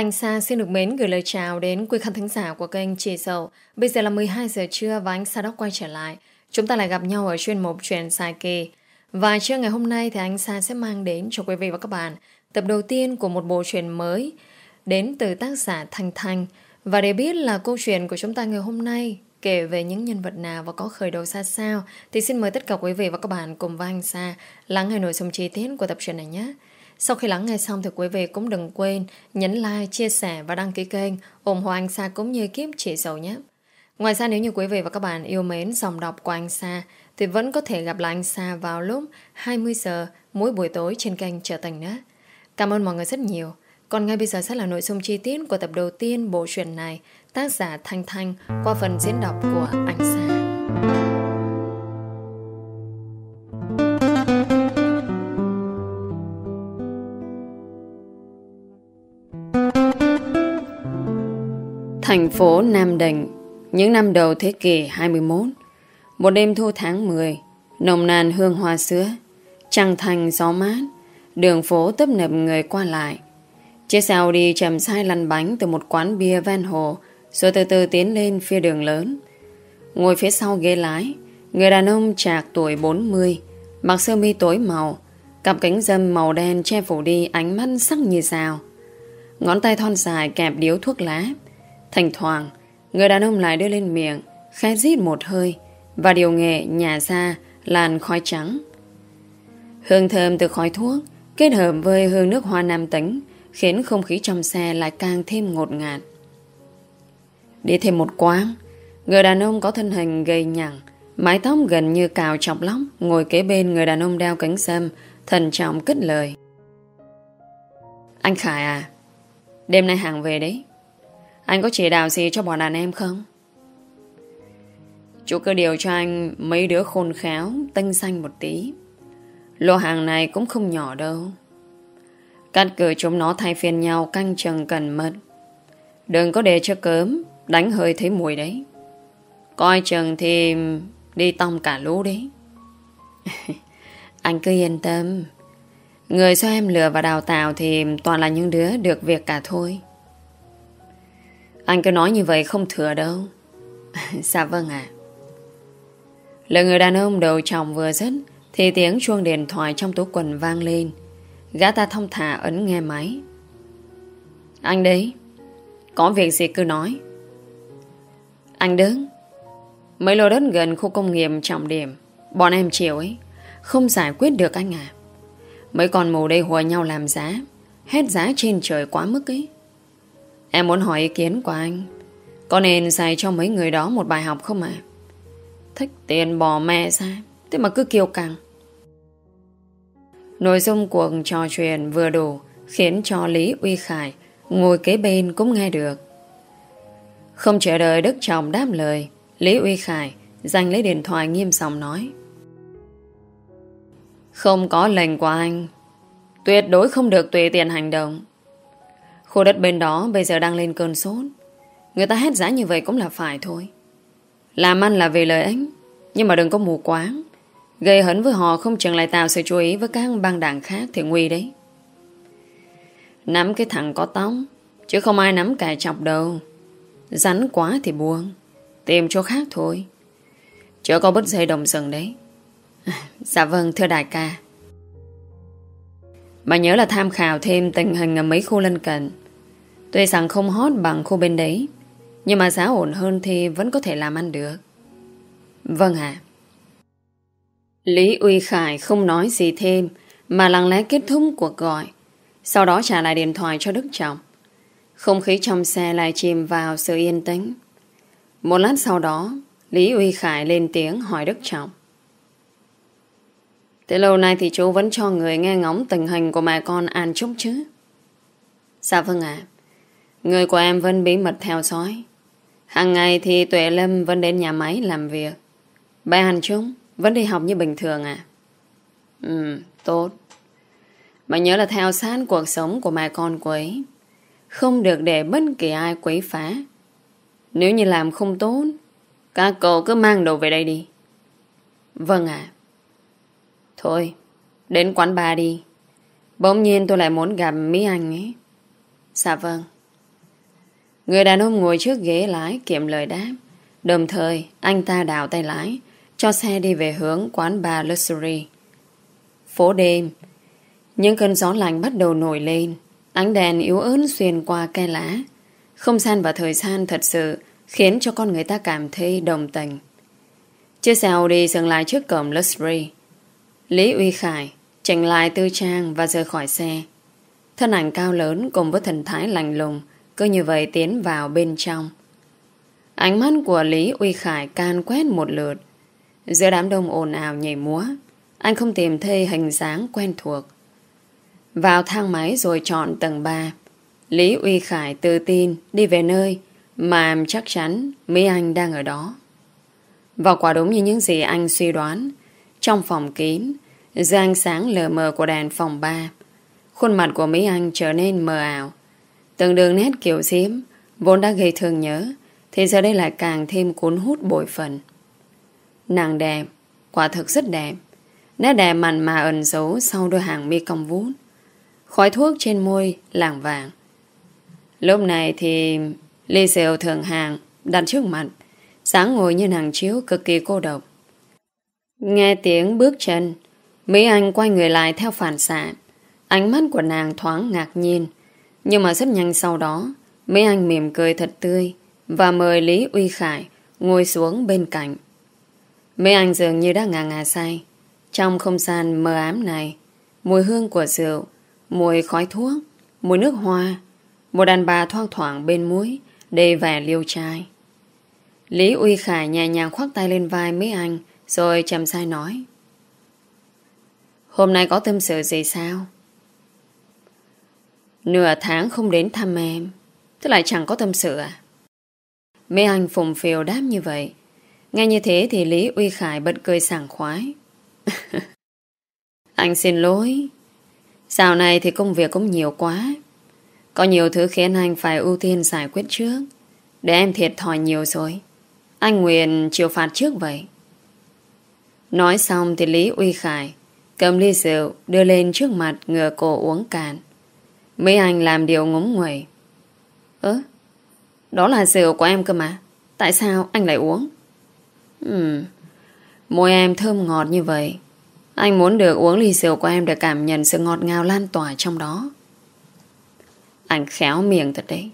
Anh Sa xin được mến gửi lời chào đến quý khán thính giả của kênh Chị Sầu. Bây giờ là 12 giờ trưa và anh Sa đã quay trở lại. Chúng ta lại gặp nhau ở chuyên mục chuyện sai kỳ. Và trưa ngày hôm nay thì anh Sa sẽ mang đến cho quý vị và các bạn tập đầu tiên của một bộ truyện mới đến từ tác giả Thanh Thanh. Và để biết là câu chuyện của chúng ta ngày hôm nay, kể về những nhân vật nào và có khởi đầu ra sao, thì xin mời tất cả quý vị và các bạn cùng với anh Sa lắng nghe nội dung chi tiết của tập truyện này nhé. Sau khi lắng nghe xong thì quý vị cũng đừng quên nhấn like, chia sẻ và đăng ký kênh ủng hộ anh Sa cũng như kiếp chị Dầu nhé. Ngoài ra nếu như quý vị và các bạn yêu mến dòng đọc của anh Sa thì vẫn có thể gặp lại anh Sa vào lúc 20 giờ mỗi buổi tối trên kênh Trở Thành nữa. Cảm ơn mọi người rất nhiều. Còn ngay bây giờ sẽ là nội dung chi tiết của tập đầu tiên bộ truyện này tác giả Thanh Thanh qua phần diễn đọc của anh Sa. Thành phố Nam Định, Những năm đầu thế kỷ 21 Một đêm thu tháng 10 Nồng nàn hương hoa sữa, Trăng thành gió mát, Đường phố tấp nập người qua lại. Chiếc xe Audi chầm sai lăn bánh Từ một quán bia ven hồ, Rồi từ từ tiến lên phía đường lớn. Ngồi phía sau ghế lái, Người đàn ông trạc tuổi 40 Mặc sơ mi tối màu, Cặp kính dâm màu đen che phủ đi Ánh mắt sắc như sao. Ngón tay thon dài kẹp điếu thuốc lá Thỉnh thoảng, Người đàn ông lại đưa lên miệng, Khẽ rít một hơi, Và điều nghệ nhả ra làn khói trắng. Hương thơm từ khói thuốc Kết hợp với hương nước hoa nam tính Khiến không khí trong xe lại càng thêm ngột ngạt. Đi thêm một quán Người đàn ông có thân hình gầy nhẳng Mái tóc gần như cào chọc lóc Ngồi kế bên người đàn ông đeo cánh sâm Thần trọng cất lời. Anh Khải à Đêm nay hàng về đấy anh có chỉ đạo gì cho bọn đàn em không? Chú cứ điều cho anh mấy đứa khôn khéo, tinh xanh một tí. Lô hàng này cũng không nhỏ đâu. Cắt cử chúng nó thay phiên nhau canh chừng cần mật. Đừng có để cho cớm, đánh hơi thấy mùi đấy. Coi chừng thì đi tông cả lũ đấy. anh cứ yên tâm. Người do em lừa và đào tạo thì toàn là những đứa được việc cả thôi. Anh cứ nói như vậy không thừa đâu. Dạ vâng ạ. Lời người đàn ông đầu chồng vừa dứt, Thì tiếng chuông điện thoại trong túi quần vang lên. Gã ta thông thả ấn nghe máy. Anh đấy, Có việc gì cứ nói. Anh đứng. Mấy lô đất gần khu công nghiệp trọng điểm, Bọn em chiều ấy. Không giải quyết được anh à Mấy con mù đây hùa nhau làm giá, Hết giá trên trời quá mức ấy. Em muốn hỏi ý kiến của anh. Có nên dạy cho mấy người đó một bài học không ạ? Thích tiền bỏ mẹ ra, Thế mà cứ kiêu càng. Nội dung cuộc trò chuyện vừa đủ, Khiến cho Lý Uy Khải Ngồi kế bên cũng nghe được. Không chờ đợi Đức Trọng đáp lời, Lý Uy Khải Giành lấy điện thoại nghiêm giọng nói. Không có lệnh của anh. Tuyệt đối không được tùy tiện hành động. Khu đất bên đó bây giờ đang lên cơn sốt. Người ta hét giá như vậy cũng là phải thôi. Làm ăn là vì lợi ích, Nhưng mà đừng có mù quáng. Gây hấn với họ không chừng lại tạo sự chú ý Với các băng đảng khác thì nguy đấy. Nắm cái thằng có tóc, Chứ không ai nắm cài chọc đâu. Rắn quá thì buông, Tìm chỗ khác thôi. Chớ có bứt dây đồng rừng đấy. Dạ vâng thưa đại ca. Mà nhớ là tham khảo thêm tình hình ở mấy khu lân cận. Tuy rằng không hot bằng khu bên đấy, Nhưng mà giá ổn hơn thì vẫn có thể làm ăn được. Vâng ạ. Lý Uy Khải không nói gì thêm, Mà lặng lẽ kết thúc cuộc gọi, Sau đó trả lại điện thoại cho Đức Trọng. Không khí trong xe lại chìm vào sự yên tĩnh. Một lát sau đó, Lý Uy Khải lên tiếng hỏi Đức Trọng. Thế lâu nay thì chú vẫn cho người nghe ngóng tình hình của mẹ con An Trúc chứ? Dạ vâng ạ. Người của em vẫn bí mật theo dõi. Hàng ngày thì Tuệ Lâm vẫn đến nhà máy làm việc. Bé Hàn Trung vẫn đi học như bình thường à? Ừ, tốt. Mà nhớ là theo sát cuộc sống của mẹ con của ấy. Không được để bất kỳ ai quấy phá. Nếu như làm không tốt, các cậu cứ mang đồ về đây đi. Vâng ạ. Thôi, đến quán bar đi. Bỗng nhiên tôi lại muốn gặp Mỹ Anh ấy. Dạ vâng. Người đàn ông ngồi trước ghế lái kiệm lời đáp. Đồng thời, anh ta đảo tay lái, cho xe đi về hướng quán bar Luxury. Phố đêm, những cơn gió lạnh bắt đầu nổi lên, ánh đèn yếu ớt xuyên qua cây lá. Không gian và thời gian thật sự khiến cho con người ta cảm thấy đồng tình. Chiếc xe Audi dừng lại trước cổng Luxury. Lý Uy Khải chỉnh lại tư trang và rời khỏi xe. Thân ảnh cao lớn cùng với thần thái lành lùng cứ như vậy tiến vào bên trong. Ánh mắt của Lý Uy Khải can quét một lượt. Giữa đám đông ồn ào nhảy múa, anh không tìm thấy hình dáng quen thuộc. Vào thang máy rồi chọn tầng 3. Lý Uy Khải tự tin đi về nơi mà chắc chắn Mỹ Anh đang ở đó. Và quả đúng như những gì anh suy đoán, trong phòng kín, dưới ánh sáng lờ mờ của đèn phòng 3, khuôn mặt của Mỹ Anh trở nên mờ ảo. Từng đường nét kiểu diễm, vốn đã gây thương nhớ, thì giờ đây lại càng thêm cuốn hút bội phần. Nàng đẹp, quả thực rất đẹp. Nét đẹp mặn mà ẩn giấu sau đôi hàng mi cong vút. Khói thuốc trên môi làng vàng. Lúc này thì ly rượu thường hàng đặt trước mặt, sáng ngồi như nàng chiếu cực kỳ cô độc. Nghe tiếng bước chân, Mỹ Anh quay người lại theo phản xạ. Ánh mắt của nàng thoáng ngạc nhiên. Nhưng mà rất nhanh sau đó, mấy Anh mỉm cười thật tươi và mời Lý Uy Khải ngồi xuống bên cạnh. mấy Anh dường như đã ngà ngà say. Trong không gian mờ ám này, mùi hương của rượu, mùi khói thuốc, mùi nước hoa, một đàn bà thoang thoảng bên mũi, đầy vẻ liêu trai. Lý Uy Khải nhẹ nhàng khoác tay lên vai mấy Anh, rồi chầm sai nói. Hôm nay có tâm sự gì sao? Nửa tháng không đến thăm em, thế lại chẳng có tâm sự à? Mê Anh phùng phiều đáp như vậy. Nghe như thế thì Lý Uy Khải bật cười sảng khoái. Anh xin lỗi. Dạo này thì công việc cũng nhiều quá. Có nhiều thứ khiến anh phải ưu tiên giải quyết trước. Để em thiệt thòi nhiều rồi. Anh nguyện chịu phạt trước vậy. Nói xong thì Lý Uy Khải cầm ly rượu đưa lên trước mặt ngừa cổ uống cạn. Mấy anh làm điều ngúng nguẩy. Ơ, đó là rượu của em cơ mà. Tại sao anh lại uống? Ừm, môi em thơm ngọt như vậy. Anh muốn được uống ly rượu của em để cảm nhận sự ngọt ngào lan tỏa trong đó. Anh khéo miệng thật đấy.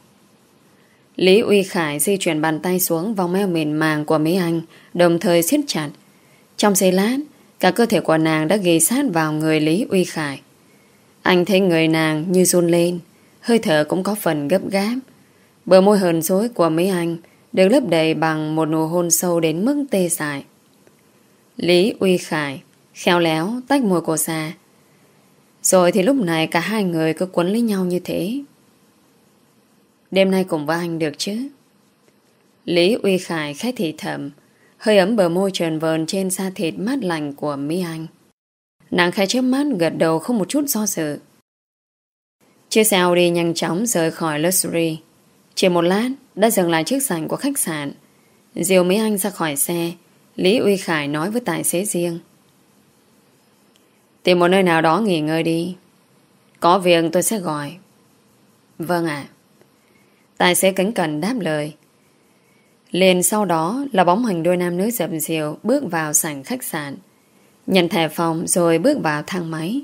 Lý Uy Khải di chuyển bàn tay xuống vòng eo mềm màng của mấy anh, đồng thời siết chặt. Trong giây lát, cả cơ thể của nàng đã ghi sát vào người Lý Uy Khải. Anh thấy người nàng như run lên, hơi thở cũng có phần gấp gáp. Bờ môi hờn dối của mấy anh được lấp đầy bằng một nụ hôn sâu đến mức tê dại. Lý Uy Khải khéo léo tách môi cô ra. Rồi thì lúc này cả hai người cứ quấn lấy nhau như thế. Đêm nay cùng với anh được chứ? Lý Uy Khải khách thị thầm, hơi ấm bờ môi trần vờn trên da thịt mát lành của Mỹ Anh. Nàng khai chớp mắt gật đầu không một chút do dự. Chiếc xe Audi nhanh chóng rời khỏi Luxury. Chỉ một lát đã dừng lại trước sảnh của khách sạn. Diều Mỹ Anh ra khỏi xe, Lý Uy Khải nói với tài xế riêng. Tìm một nơi nào đó nghỉ ngơi đi. Có việc tôi sẽ gọi. Vâng ạ. Tài xế kính cẩn đáp lời. Liền sau đó là bóng hình đôi nam nữ dập diều bước vào sảnh khách sạn. Nhận thẻ phòng rồi bước vào thang máy.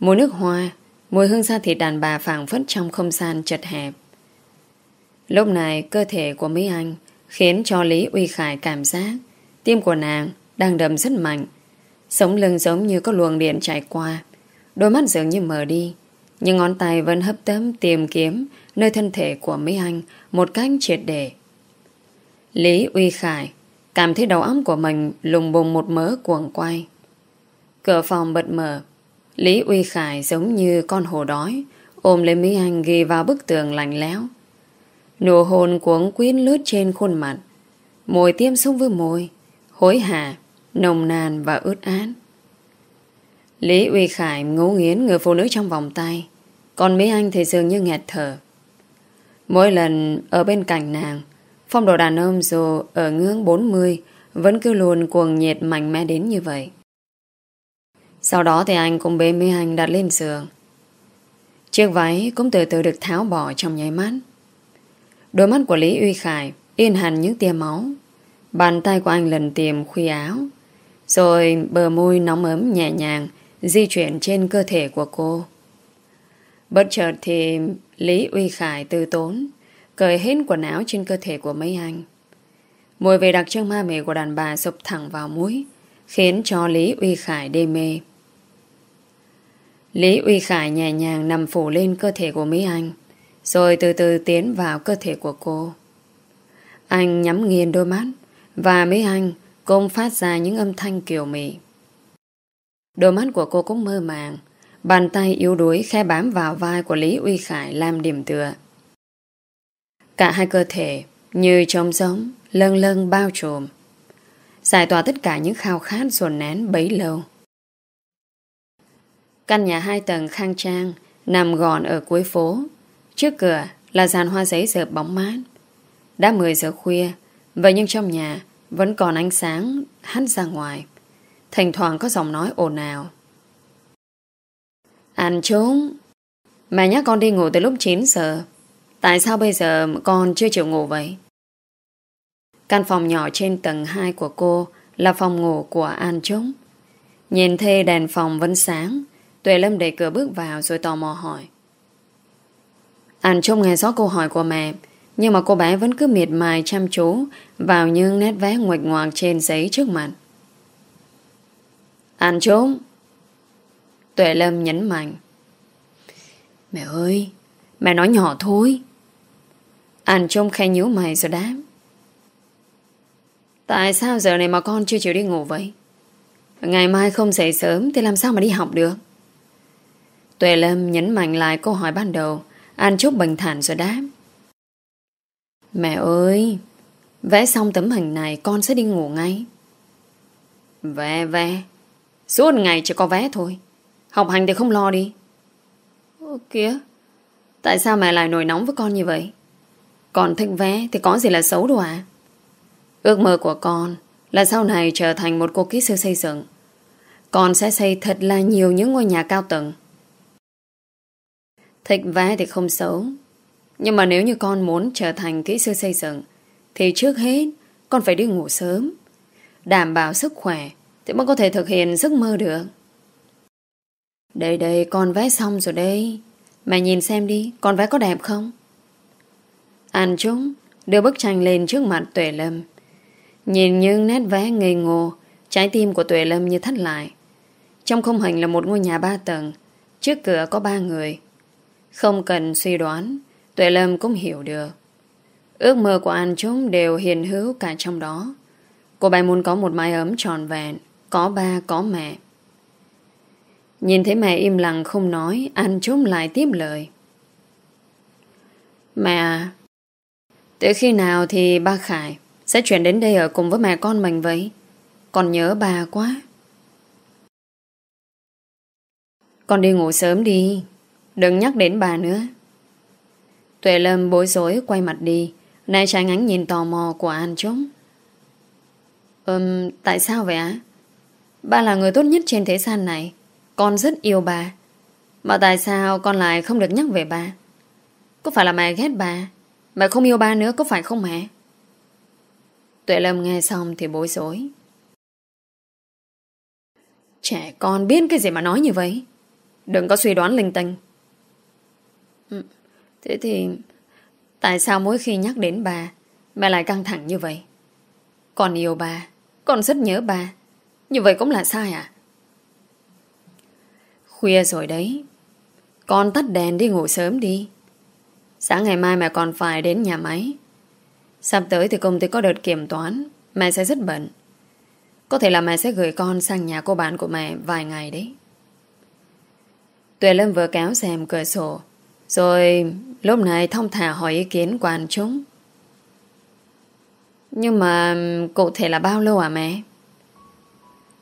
Mùi nước hoa, mùi hương da thịt đàn bà phảng phất trong không gian chật hẹp. Lúc này cơ thể của Mỹ Anh khiến cho Lý Uy Khải cảm giác tim của nàng đang đầm rất mạnh. Sống lưng giống như có luồng điện chạy qua. Đôi mắt dường như mở đi. Nhưng ngón tay vẫn hấp tấm tìm kiếm nơi thân thể của Mỹ Anh một cách triệt để. Lý Uy Khải cảm thấy đầu óc của mình lùng bùng một mớ cuồng quay. Cửa phòng bật mở. Lý Uy Khải giống như con hồ đói ôm lấy Mỹ Anh ghi vào bức tường lạnh lẽo. Nụ hôn cuống quyến lướt trên khuôn mặt. Môi tiêm xúc với môi, hối hả, nồng nàn và ướt át. Lý Uy Khải ngấu nghiến người phụ nữ trong vòng tay, còn Mỹ Anh thì dường như nghẹt thở. Mỗi lần ở bên cạnh nàng, phong độ đàn ông dù ở ngưỡng 40 vẫn cứ luôn cuồng nhiệt mạnh mẽ đến như vậy. Sau đó thì anh cũng bế Mỹ Anh đặt lên giường. Chiếc váy cũng từ từ được tháo bỏ trong nháy mắt. Đôi mắt của Lý Uy Khải yên hẳn những tia máu. Bàn tay của anh lần tìm khuy áo. Rồi bờ môi nóng ấm nhẹ nhàng di chuyển trên cơ thể của cô. Bất chợt thì Lý Uy Khải từ tốn, cởi hết quần áo trên cơ thể của mấy anh. Mùi vị đặc trưng ma mị của đàn bà sụp thẳng vào mũi, khiến cho Lý Uy Khải đê mê. Lý Uy Khải nhẹ nhàng nằm phủ lên cơ thể của Mỹ Anh, rồi từ từ tiến vào cơ thể của cô. Anh nhắm nghiền đôi mắt, và Mỹ Anh cũng phát ra những âm thanh kiều mị. Đôi mắt của cô cũng mơ màng, bàn tay yếu đuối khe bám vào vai của Lý Uy Khải làm điểm tựa. Cả hai cơ thể như trống giống lâng lâng bao trùm, giải tỏa tất cả những khao khát dồn nén bấy lâu. Căn nhà hai tầng khang trang nằm gọn ở cuối phố. Trước cửa là dàn hoa giấy dợp bóng mát. Đã 10 giờ khuya, vậy nhưng trong nhà vẫn còn ánh sáng hắt ra ngoài. Thỉnh thoảng có giọng nói ồn ào. Anh trốn. Mẹ nhắc con đi ngủ từ lúc 9 giờ. Tại sao bây giờ con chưa chịu ngủ vậy? Căn phòng nhỏ trên tầng 2 của cô là phòng ngủ của An Trúc. Nhìn thê đèn phòng vẫn sáng, Tuệ Lâm đẩy cửa bước vào rồi tò mò hỏi. Anh Trống nghe rõ câu hỏi của mẹ, nhưng mà cô bé vẫn cứ miệt mài chăm chú vào những nét vẽ nguệch ngoạc trên giấy trước mặt. Anh trốn! Tuệ Lâm nhấn mạnh. Mẹ ơi, mẹ nói nhỏ thôi. Anh Trống khe nhíu mày rồi đáp. Tại sao giờ này mà con chưa chịu đi ngủ vậy? Ngày mai không dậy sớm thì làm sao mà đi học được? Tuệ Lâm nhấn mạnh lại câu hỏi ban đầu. An Trúc bình thản rồi đáp. Mẹ ơi, Vẽ xong tấm hình này con sẽ đi ngủ ngay. Vẽ vẽ. Suốt ngày chỉ có vẽ thôi. Học hành thì không lo đi. Ô kìa. Tại sao mẹ lại nổi nóng với con như vậy? Con thích vẽ thì có gì là xấu đâu à Ước mơ của con là sau này trở thành một cô kỹ sư xây dựng. Con sẽ xây thật là nhiều những ngôi nhà cao tầng. Thích vẽ thì không xấu. Nhưng mà nếu như con muốn trở thành kỹ sư xây dựng thì trước hết con phải đi ngủ sớm. Đảm bảo sức khỏe thì mới có thể thực hiện giấc mơ được. Đây đây con vẽ xong rồi đây. Mẹ nhìn xem đi, con vẽ có đẹp không? anh chúng đưa bức tranh lên trước mặt Tuệ Lâm. Nhìn những nét vẽ ngây ngô Trái tim của Tuệ Lâm như thắt lại Trong không hình là một ngôi nhà ba tầng Trước cửa có ba người không cần suy đoán, Tuệ Lâm cũng hiểu được. Ước mơ của anh chúng đều hiền hữu cả trong đó. Cô bé muốn có một mái ấm tròn vẹn, Có ba, có mẹ. Nhìn thấy mẹ im lặng không nói Anh chúng lại tiếp lời. Mẹ à Từ khi nào thì ba Khải sẽ chuyển đến đây ở cùng với mẹ con mình vậy? Con nhớ bà quá. Con đi ngủ sớm đi. Đừng nhắc đến bà nữa Tuệ Lâm bối rối quay mặt đi Nay trái ánh nhìn tò mò của An Trúc Ừm, tại sao vậy á? Ba là người tốt nhất trên thế gian này Con rất yêu bà Mà tại sao con lại không được nhắc về bà? Có phải là mẹ ghét bà? Mẹ không yêu ba nữa có phải không mẹ? Tuệ Lâm nghe xong thì bối rối. Trẻ con biết cái gì mà nói như vậy? Đừng có suy đoán linh tinh. Ừ, thế thì tại sao mỗi khi nhắc đến bà mẹ lại căng thẳng như vậy? Con yêu bà, con rất nhớ bà. Như vậy cũng là sai à? Khuya rồi đấy. Con tắt đèn đi ngủ sớm đi. Sáng ngày mai mẹ còn phải đến nhà máy Sắp tới thì công ty có đợt kiểm toán Mẹ sẽ rất bận Có thể là mẹ sẽ gửi con sang nhà cô bạn của mẹ Vài ngày đấy Tuệ Lâm vừa kéo xem cửa sổ rồi, lúc này thông thả hỏi ý kiến của anh chúng. Nhưng mà, cụ thể là bao lâu à mẹ?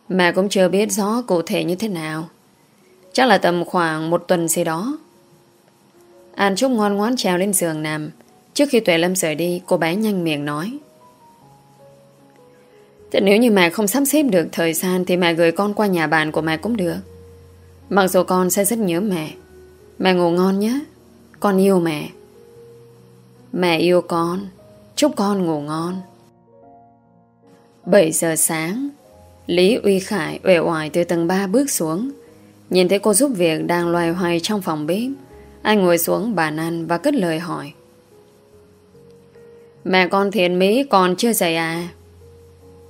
Mẹ cũng chưa biết rõ cụ thể như thế nào. Chắc là tầm khoảng một tuần gì đó. An Trúc ngoan ngoãn trèo lên giường nằm. Trước khi Tuệ Lâm rời đi, Cô bé nhanh miệng nói. Thế nếu như mẹ không sắp xếp được thời gian Thì mẹ gửi con qua nhà bạn của mẹ cũng được. Mặc dù con sẽ rất nhớ mẹ. Mẹ ngủ ngon nhé. Con yêu mẹ. Mẹ yêu con. Chúc con ngủ ngon. 7 giờ sáng Lý Uy Khải uể oải từ tầng 3 bước xuống. Nhìn thấy cô giúp việc đang loay hoay trong phòng bếp Anh ngồi xuống bàn ăn và cất lời hỏi. Mẹ con thiện mỹ còn chưa dậy à?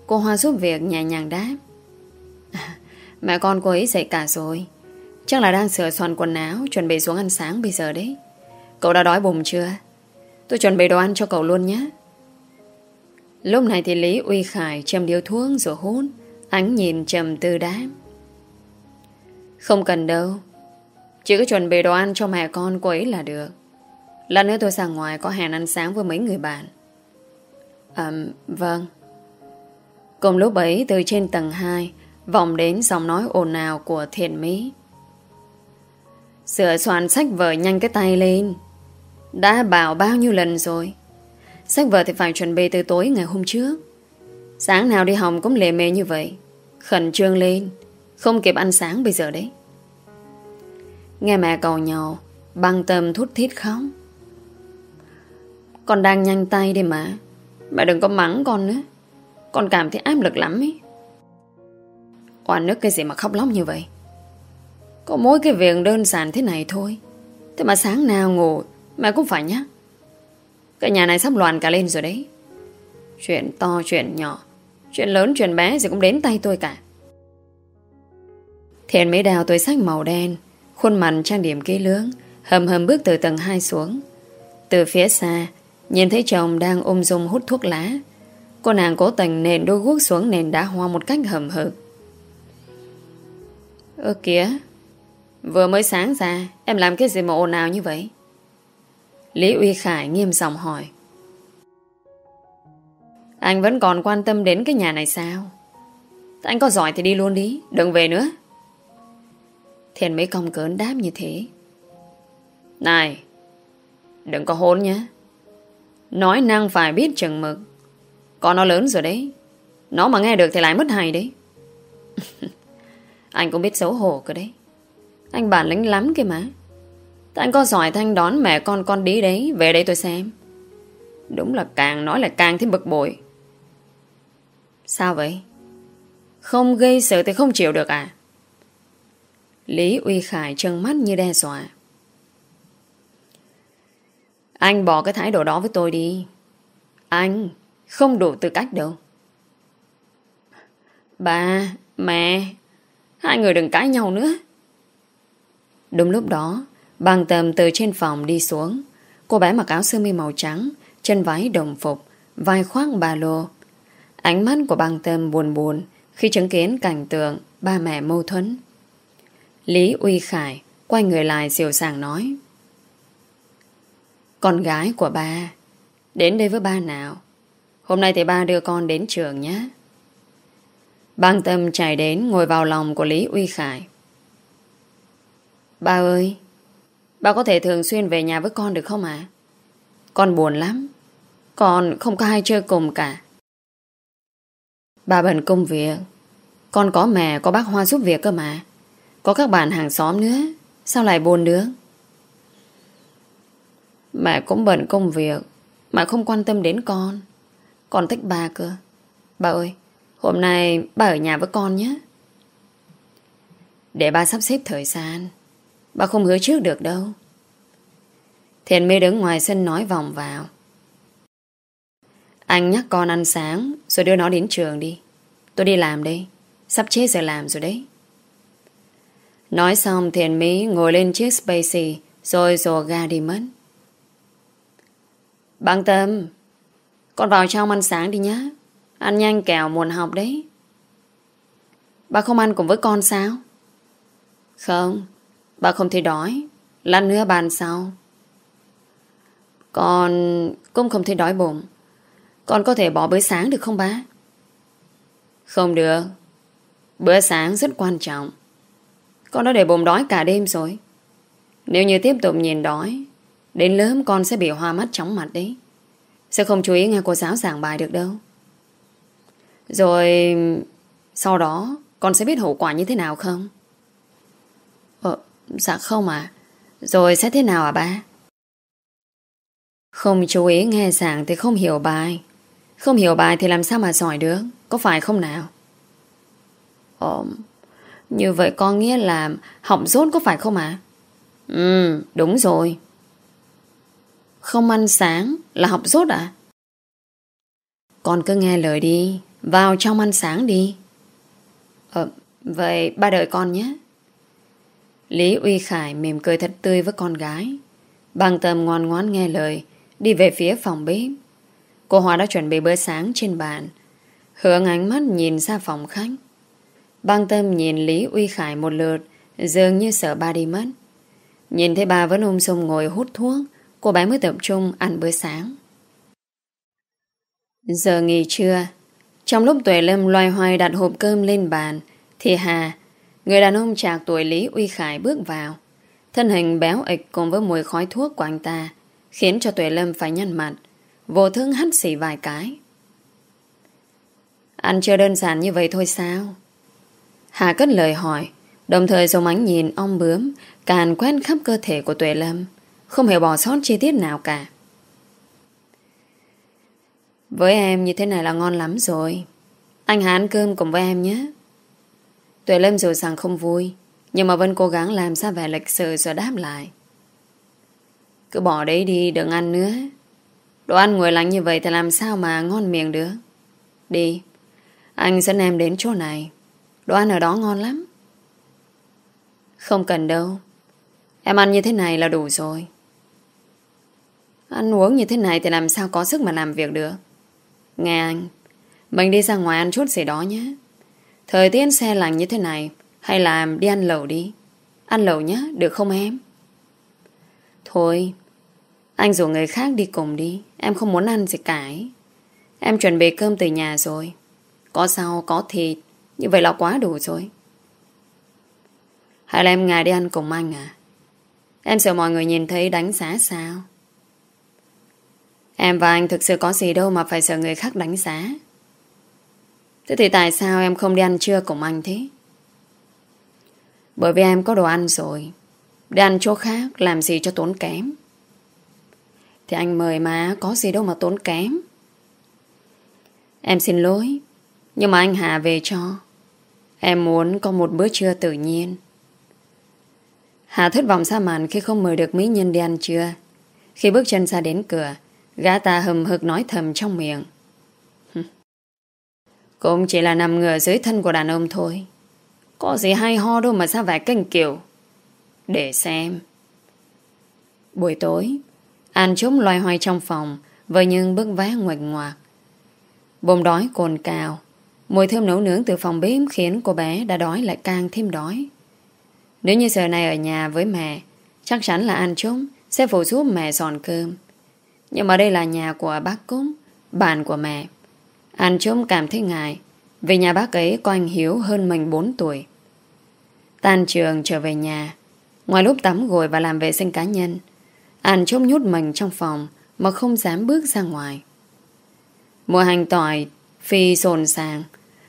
Cô Hoa giúp việc nhẹ nhàng đáp. À, Mẹ con cô ấy dậy cả rồi. Chắc là đang sửa soạn quần áo Chuẩn bị xuống ăn sáng bây giờ đấy. Cậu đã đói bụng chưa? Tôi chuẩn bị đồ ăn cho cậu luôn nhé. Lúc này thì Lý Uy Khải châm điếu thuốc rồi hút Ánh nhìn trầm tư đám Không cần đâu. Chỉ có chuẩn bị đồ ăn cho mẹ con cô ấy là được. Lần nữa tôi sang ngoài có hẹn ăn sáng với mấy người bạn. À vâng. Cùng lúc ấy, từ trên tầng 2 Vòng đến giọng nói ồn ào của thiện mỹ. Sửa soạn sách vở nhanh cái tay lên. Đã bảo bao nhiêu lần rồi? Sách vở thì phải chuẩn bị từ tối ngày hôm trước. Sáng nào đi học cũng lề mề như vậy. Khẩn trương lên. Không kịp ăn sáng bây giờ đấy. Nghe mẹ cầu nhau Băng tâm thút thít khóc. Con đang nhanh tay đi mà. Mẹ đừng có mắng con nữa. Con cảm thấy áp lực lắm ấy. Oan nước cái gì mà khóc lóc như vậy? Có mỗi cái việc đơn giản thế này thôi. Thế mà sáng nào ngủ Mẹ cũng phải nhá, Cái nhà này sắp loạn cả lên rồi đấy. Chuyện to chuyện nhỏ. Chuyện lớn chuyện bé gì cũng đến tay tôi cả. Thiện mấy đào tôi sách màu đen Khuôn mặt trang điểm kỹ lưỡng Hầm hầm bước từ tầng 2 xuống. Từ phía xa Nhìn thấy chồng đang ôm dung hút thuốc lá. Cô nàng cố tình nền đôi guốc xuống nền đá hoa một cách hầm hực. Ơ kìa Vừa mới sáng ra Em làm cái gì mà ồn ào như vậy? Lý Uy Khải nghiêm giọng hỏi. Anh vẫn còn quan tâm đến cái nhà này sao? Anh có giỏi thì đi luôn đi, Đừng về nữa. Thiền mấy công cớn đáp như thế. Này, Đừng có hôn nhé. Nói năng phải biết chừng mực. Con nó lớn rồi đấy. Nó mà nghe được thì lại mất hài đấy. Anh cũng biết xấu hổ cơ đấy. Anh bản lĩnh lắm kìa mà. Tại anh có giỏi thanh đón mẹ con con đi đấy. Về đây tôi xem. Đúng là càng nói là càng thêm bực bội. Sao vậy? Không gây sự thì không chịu được à? Lý Uy Khải trừng mắt như đe dọa. Anh bỏ cái thái độ đó với tôi đi. Anh Không đủ tư cách đâu. Ba Mẹ, Hai người đừng cãi nhau nữa. Đúng lúc đó Bằng tầm từ trên phòng đi xuống Cô bé mặc áo sơ mi màu trắng Chân váy đồng phục Vai khoác ba lô. Ánh mắt của bằng tâm buồn buồn Khi chứng kiến cảnh tượng Ba mẹ mâu thuẫn. Lý Uy Khải Quay người lại dịu sàng nói Con gái của ba Đến đây với ba nào? Hôm nay thì ba đưa con đến trường nhé. Bang tâm chạy đến ngồi vào lòng của Lý Uy Khải. Ba ơi, bà có thể thường xuyên về nhà với con được không ạ? Con buồn lắm. Con không có ai chơi cùng cả. bà bận công việc. Con có mẹ, có bác Hoa giúp việc cơ mà. Có các bạn hàng xóm nữa. Sao lại buồn nữa? Mẹ cũng bận công việc. Mà không quan tâm đến con. Con thích bà cơ. bà ơi, Hôm nay bà ở nhà với con nhé. Để bà sắp xếp thời gian bà không hứa trước được đâu. Thiện mê đứng ngoài sân nói vòng vào. Anh nhắc con ăn sáng rồi đưa nó đến trường đi. Tôi đi làm đây. Sắp chết giờ làm rồi đấy. Nói xong Thiện Mỹ ngồi lên chiếc Spacey rồi rồ ga đi mất. Băng tâm, con vào trong ăn sáng đi nhé. Ăn nhanh kẻo muộn học đấy Bà không ăn cùng với con sao Không Bà không thấy đói. Lát nữa bàn sau. Con cũng không thấy đói bụng. Con có thể bỏ bữa sáng được không ba Không được. Bữa sáng rất quan trọng. Con đã để bụng đói cả đêm rồi. Nếu như tiếp tục nhìn đói, Đến lớn con sẽ bị hoa mắt chóng mặt đấy. Sẽ không chú ý nghe cô giáo giảng bài được đâu. Rồi, sau đó, con sẽ biết hậu quả như thế nào không? Dạ không à. Rồi sẽ thế nào à ba? Không chú ý nghe giảng thì không hiểu bài. Không hiểu bài thì làm sao mà giỏi được, có phải không nào? Ồ, như vậy có nghĩa là học rốt có phải không ạ? À? Ừ, đúng rồi. Không ăn sáng là học rốt à? Con cứ nghe lời đi, vào trong ăn sáng đi. Ờ, vậy ba đợi con nhé. Lý Uy Khải mỉm cười thật tươi với con gái. Bằng tâm ngoan ngoãn nghe lời, đi về phía phòng bếp. Cô Hoa đã chuẩn bị bữa sáng trên bàn. Hướng ánh mắt nhìn ra phòng khách. Băng tâm nhìn Lý Uy Khải một lượt, dường như sợ ba đi mất. Nhìn thấy bà vẫn ôm sông ngồi hút thuốc, cô bé mới tập trung ăn bữa sáng. Giờ nghỉ trưa, trong lúc Tuệ Lâm loay hoay đặt hộp cơm lên bàn, thì Hà, người đàn ông trạc tuổi Lý Uy Khải bước vào. Thân hình béo ịch cùng với mùi khói thuốc của anh ta, khiến cho Tuệ Lâm phải nhăn mặt, vô thương hắt xỉ vài cái. Ăn chưa đơn giản như vậy thôi sao? Hà cất lời hỏi, đồng thời dùng ánh nhìn ong bướm, càn quét khắp cơ thể của Tuệ Lâm, không hề bỏ sót chi tiết nào cả. Với em như thế này là ngon lắm rồi. Anh Hà ăn cơm cùng với em nhé. Tuệ Lâm dù rằng không vui, nhưng mà vẫn cố gắng làm ra vẻ lịch sự rồi đáp lại. Cứ bỏ đấy đi, đừng ăn nữa. Đồ ăn nguội lạnh như vậy thì làm sao mà ngon miệng được. Đi, anh dẫn em đến chỗ này. Đồ ăn ở đó ngon lắm. Không cần đâu. Em ăn như thế này là đủ rồi. Ăn uống như thế này thì làm sao có sức mà làm việc được. Nghe anh, mình đi ra ngoài ăn chút gì đó nhé. Thời tiết xe lạnh như thế này, hay là đi ăn lẩu đi. Ăn lẩu nhé, được không em? Thôi, anh rủ người khác đi cùng đi. Em không muốn ăn gì cả ấy. Em chuẩn bị cơm từ nhà rồi. Có rau, có thịt. Như vậy là quá đủ rồi. Hay là em ngài đi ăn cùng anh à? Em sợ mọi người nhìn thấy đánh giá sao? Em và anh thực sự có gì đâu mà phải sợ người khác đánh giá. Thế thì tại sao em không đi ăn trưa cùng anh thế? Bởi vì em có đồ ăn rồi. Đi ăn chỗ khác làm gì cho tốn kém. Thì anh mời mà có gì đâu mà tốn kém. Em xin lỗi. Nhưng mà anh Hà về cho. Em muốn có một bữa trưa tự nhiên. Hà thất vọng xa màn khi không mời được mỹ nhân đi ăn trưa. Khi bước chân ra đến cửa, gã ta hầm hực nói thầm trong miệng. Cũng chỉ là nằm ngửa dưới thân của đàn ông thôi. Có gì hay ho đâu mà sao vẻ kênh kiểu. Để xem. Buổi tối, An trốn loay hoay trong phòng với những bức vé ngoạch ngoạc. Bồm đói cồn cào, mùi thơm nấu nướng từ phòng bếp khiến cô bé đã đói lại càng thêm đói. Nếu như giờ này ở nhà với mẹ, chắc chắn là An trốn sẽ phụ giúp mẹ dọn cơm. Nhưng mà đây là nhà của bác Cúng, bạn của mẹ. An trống cảm thấy ngại vì nhà bác ấy có anh Hiếu hơn mình 4 tuổi. Tan trường trở về nhà, ngoài lúc tắm gội và làm vệ sinh cá nhân, An trông nhút mình trong phòng mà không dám bước ra ngoài. Mùa hành tỏi, phi sồn sàng,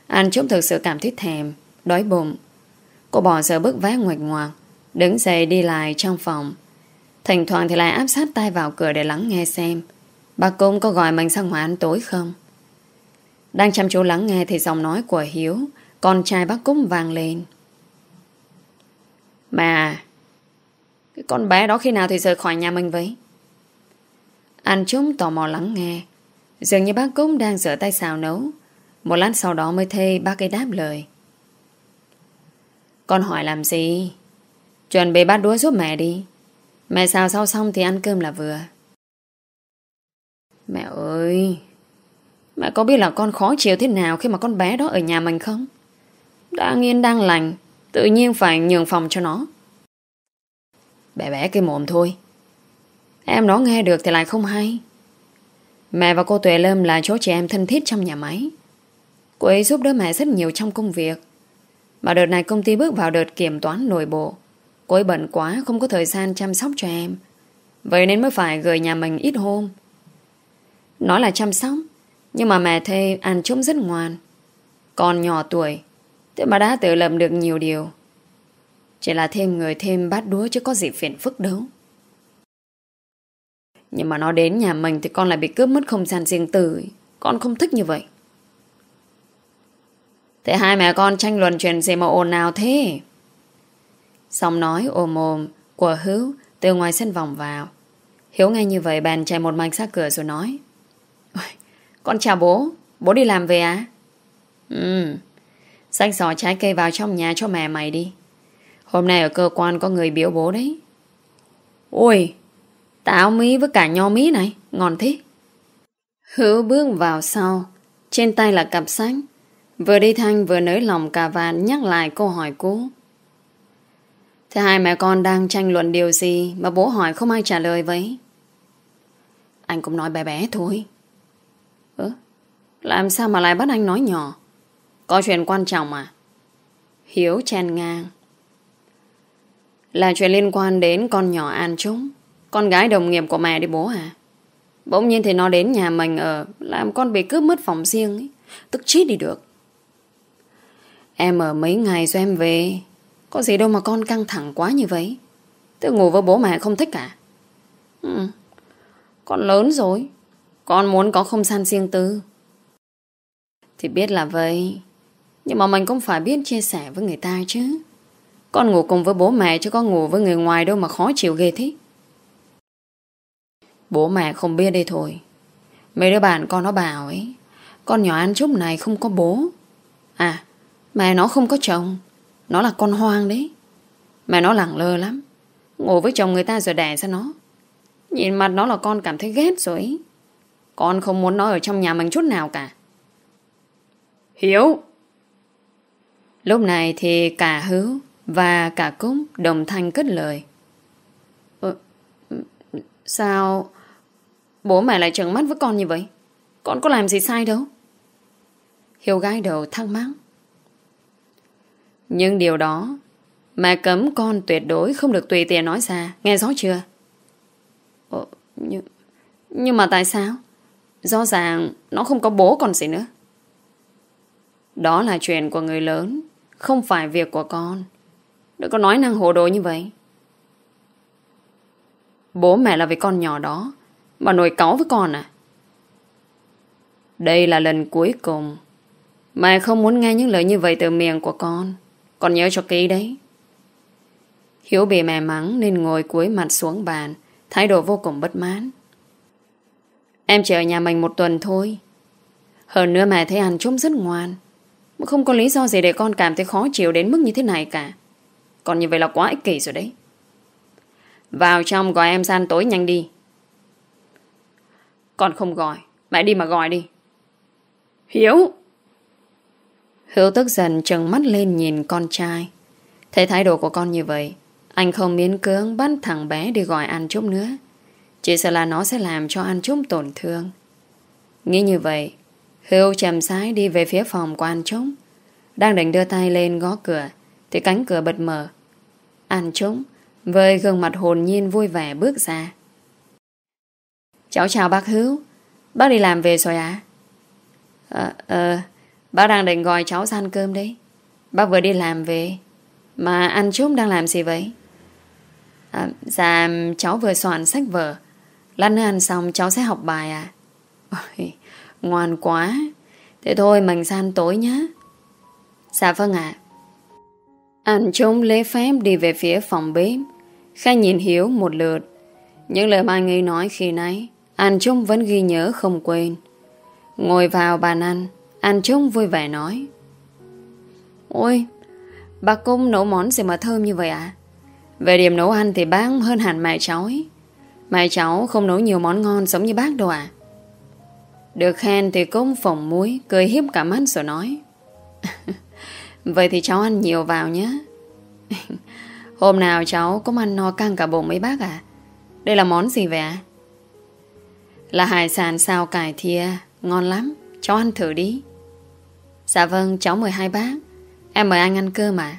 An trông thực sự cảm thấy thèm, đói bụng. Cô bỏ giờ bước vác ngoạch ngoạc, đứng dậy đi lại trong phòng. Thỉnh thoảng thì lại áp sát tay vào cửa để lắng nghe xem bà Cung có gọi mình sang ngoài ăn tối không. Đang chăm chú lắng nghe thì giọng nói của Hiếu, con trai bác Cúc vang lên. Mà, cái con bé đó khi nào thì rời khỏi nhà mình vậy? Anh chúng tò mò lắng nghe. Dường như bác Cúc đang rửa tay xào nấu. Một lát sau đó mới thê bác ấy đáp lời. Con hỏi làm gì? Chuẩn bị bát đũa giúp mẹ đi. Mẹ xào sau xong thì ăn cơm là vừa. Mẹ ơi! Mẹ có biết là con khó chịu thế nào khi mà con bé đó ở nhà mình không? Đang yên đang lành, tự nhiên phải nhường phòng cho nó. Bé bé cái mồm thôi. Em nó nghe được thì lại không hay. Mẹ và cô Tuệ Lâm là chỗ chị em thân thiết trong nhà máy. Cô ấy giúp đỡ mẹ rất nhiều trong công việc. Mà đợt này công ty bước vào đợt kiểm toán nội bộ. Cô ấy bận quá không có thời gian chăm sóc cho em. Vậy nên mới phải gửi nhà mình ít hôm. Nói là chăm sóc nhưng mà mẹ thê ăn trông rất ngoan. Còn nhỏ tuổi, Thế mà đã tự làm được nhiều điều. Chỉ là thêm người thêm bát đũa chứ có gì phiền phức đâu. Nhưng mà nó đến nhà mình Thì con lại bị cướp mất không gian riêng tư. Con không thích như vậy. Thế hai mẹ con tranh luận chuyện gì mà ồn nào thế? Xong nói ồm ồm Của Hữu từ ngoài sân vòng vào. Hiếu nghe như vậy, bèn chạy một mạch ra cửa rồi nói. Con chào bố. Bố đi làm về à? Ừ. Xách giỏ trái cây vào trong nhà cho mẹ mày đi. Hôm nay ở cơ quan có người biểu bố đấy. Ôi Táo mí với cả nho mí này. Ngon thế. Hữu bước vào sau. Trên tay là cặp sách. Vừa đi thanh, vừa nới lòng cả vạn Nhắc lại câu hỏi cũ. Thế hai mẹ con đang tranh luận điều gì Mà bố hỏi không ai trả lời vậy? Anh cũng nói bé bé thôi. Làm sao mà lại bắt anh nói nhỏ? Có chuyện quan trọng à? Hiếu chen ngang. Là chuyện liên quan đến con nhỏ An Trúc Con gái đồng nghiệp của mẹ đi bố à? Bỗng nhiên thì nó đến nhà mình ở, Làm con bị cướp mất phòng riêng ấy. Tức chết đi được. Em ở mấy ngày rồi em về? Có gì đâu mà con căng thẳng quá như vậy. Tự ngủ với bố mẹ không thích cả ừ. Con lớn rồi. Con muốn có không gian riêng tư. Thì biết là vậy. Nhưng mà mình cũng phải biết chia sẻ với người ta chứ. Con ngủ cùng với bố mẹ Chứ con ngủ với người ngoài đâu mà khó chịu ghê thế. Bố mẹ không biết đây thôi. Mấy đứa bạn con nó bảo ấy, Con nhỏ ăn chút này không có bố. À Mẹ nó không có chồng. Nó là con hoang đấy. Mẹ nó lẳng lơ lắm. Ngủ với chồng người ta rồi đẻ ra nó. Nhìn mặt nó là con cảm thấy ghét rồi ấy. Con không muốn nó ở trong nhà mình chút nào cả. Hiếu Lúc này thì cả hứa Và cả Cúng đồng thanh cất lời. Ừ, Sao Bố mẹ lại trợn mắt với con như vậy? Con có làm gì sai đâu? Hiếu gai đầu thắc mắc. Nhưng điều đó Mẹ cấm con tuyệt đối không được tùy tiện nói ra. Nghe rõ chưa? Ồ, nhưng, nhưng mà tại sao? Rõ ràng Nó không có bố còn gì nữa. Đó là chuyện của người lớn Không phải việc của con Đừng có nói năng hồ đồ như vậy Bố mẹ là vì con nhỏ đó Mà nổi cáu với con à Đây là lần cuối cùng Mẹ không muốn nghe những lời như vậy từ miệng của con con nhớ cho kỹ đấy. Hiếu bị mẹ mắng nên ngồi cuối mặt xuống bàn, thái độ vô cùng bất mãn. Em chỉ ở nhà mình một tuần thôi. Hơn nữa mẹ thấy anh trông rất ngoan. Không có lý do gì để con cảm thấy khó chịu đến mức như thế này cả. Còn như vậy là quá ích kỷ rồi đấy. Vào trong gọi em san tối nhanh đi. Con không gọi. Mẹ đi mà gọi đi. Hiếu! hiếu tức giận trừng mắt lên nhìn con trai. Thấy thái độ của con như vậy, anh không miễn cưỡng bắt thằng bé đi gọi ăn chút nữa. Chỉ sợ là nó sẽ làm cho ăn Trúc tổn thương. Nghĩ như vậy, Hữu chậm sái đi về phía phòng của An Trúc. Đang định đưa tay lên gõ cửa, thì cánh cửa bật mở. An Trúc với gương mặt hồn nhiên vui vẻ bước ra. Cháu chào bác Hữu Bác đi làm về rồi à? Ờ, ờ, Bác đang định gọi cháu ra ăn cơm đấy Bác vừa đi làm về Mà An Trúc đang làm gì vậy à, Dạ cháu vừa soạn sách vở Lát nữa ăn xong cháu sẽ học bài à Ôi, Ngoan quá. Thế thôi mình san tối nhé. Dạ vâng ạ. À. Anh Trung lễ phép đi về phía phòng bếp. Khai nhìn Hiếu một lượt. Những lời mà anh ấy nói khi nãy, Anh Trung vẫn ghi nhớ không quên. Ngồi vào bàn ăn, Anh Trung vui vẻ nói. Ôi, Bà Cung nấu món gì mà thơm như vậy à Về điểm nấu ăn thì bác hơn hẳn mẹ cháu ấy. Mẹ cháu không nấu nhiều món ngon giống như bác đâu à được khen thì công phồng muối Cười hiếp cả mắt rồi nói. Vậy thì cháu ăn nhiều vào nhé. Hôm nào cháu cũng ăn no căng cả bụng mấy bác à? Đây là món gì vậy à Là hải sản sao cải thìa Ngon lắm Cháu ăn thử đi. Dạ vâng cháu mời hai bác. Em mời anh ăn cơm mà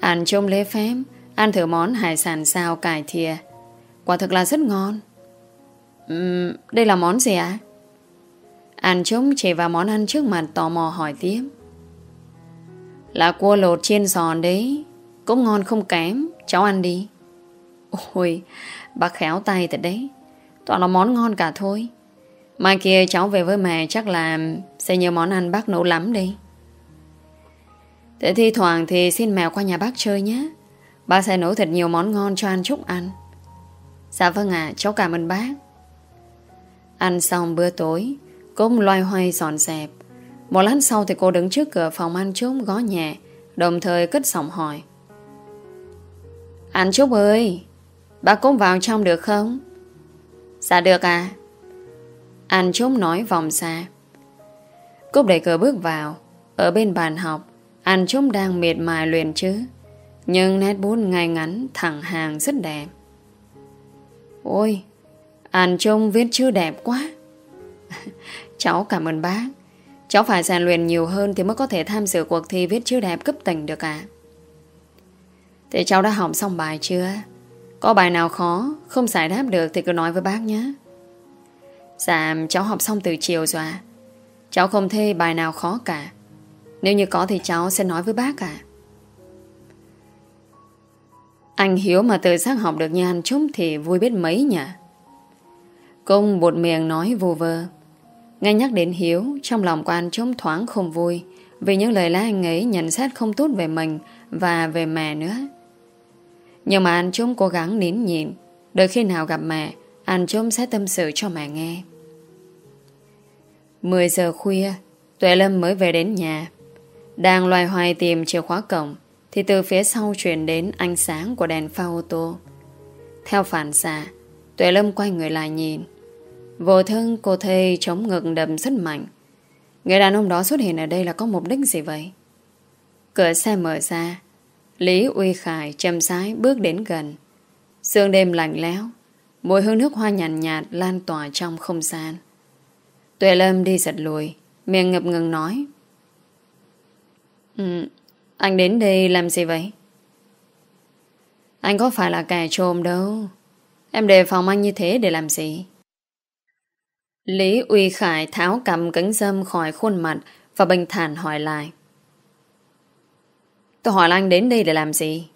Anh trông lễ phép Ăn thử món hải sản sao cải thìa. Quả thực là rất ngon. Uhm, Đây là món gì ạ? À? Anh trông chỉ vào món ăn trước mặt tò mò hỏi tiếp. Là cua lột chiên giòn đấy, Cũng ngon không kém, Cháu ăn đi. Ôi, Bác khéo tay thật đấy, Toàn là món ngon cả thôi. Mai kia cháu về với mẹ chắc là Sẽ nhiều món ăn bác nấu lắm đi Thế thi thoảng thì xin mèo qua nhà bác chơi nhé, Bác sẽ nấu thật nhiều món ngon cho anh Trúc ăn. Dạ vâng ạ, Cháu cảm ơn bác. Ăn xong bữa tối Cô loay hoay dọn dẹp. Một lát sau thì cô đứng trước cửa phòng ăn Trúc gó nhẹ, Đồng thời cất giọng hỏi. Anh Trúc ơi, Bác cũng vào trong được không? Dạ được à Anh Trúc nói vòng xa Cúc đẩy cửa bước vào, Ở bên bàn học, Anh Trúc đang miệt mài luyện chứ Nhưng nét bút ngay ngắn, Thẳng hàng rất đẹp. Ôi, Anh Trung viết chữ đẹp quá. Cháu cảm ơn bác. Cháu phải rèn luyện nhiều hơn Thì mới có thể tham dự cuộc thi viết chữ đẹp cấp tỉnh được à Thế cháu đã học xong bài chưa? Có bài nào khó, Không giải đáp được thì cứ nói với bác nhé. Dạ cháu học xong từ chiều rồi à Cháu không thấy bài nào khó cả. Nếu như có thì cháu sẽ nói với bác à Anh Hiếu mà từ sáng học được như anh Trúc Thì vui biết mấy nhỉ? Công bột miệng nói vô vơ Nghe nhắc đến Hiếu, Trong lòng của anh Trống thoáng không vui Vì những lời lá anh ấy nhận xét không tốt về mình Và về mẹ nữa. Nhưng mà anh Trống cố gắng nín nhịn. Đợi khi nào gặp mẹ, Anh Trống sẽ tâm sự cho mẹ nghe. 10 giờ khuya, Tuệ Lâm mới về đến nhà. Đang loài hoài tìm chìa khóa cổng, Thì từ phía sau chuyển đến ánh sáng của đèn pha ô tô. Theo phản xạ, Tuệ Lâm quay người lại nhìn. Vô thân cô thê chống ngực đầm rất mạnh. Người đàn ông đó xuất hiện ở đây là có mục đích gì vậy? Cửa xe mở ra. Lý Uy Khải chậm rãi bước đến gần. Sương đêm lạnh lẽo. Mùi hương nước hoa nhàn nhạt, nhạt lan tỏa trong không gian. Tuệ Lâm đi giật lùi Miệng ngập ngừng nói. Ừ, Anh đến đây làm gì vậy? Anh có phải là kẻ trộm đâu. Em đề phòng anh như thế để làm gì? Lý Uy Khải tháo cầm cánh dâm khỏi khuôn mặt và bình thản hỏi lại. Tôi hỏi là anh đến đây để làm gì?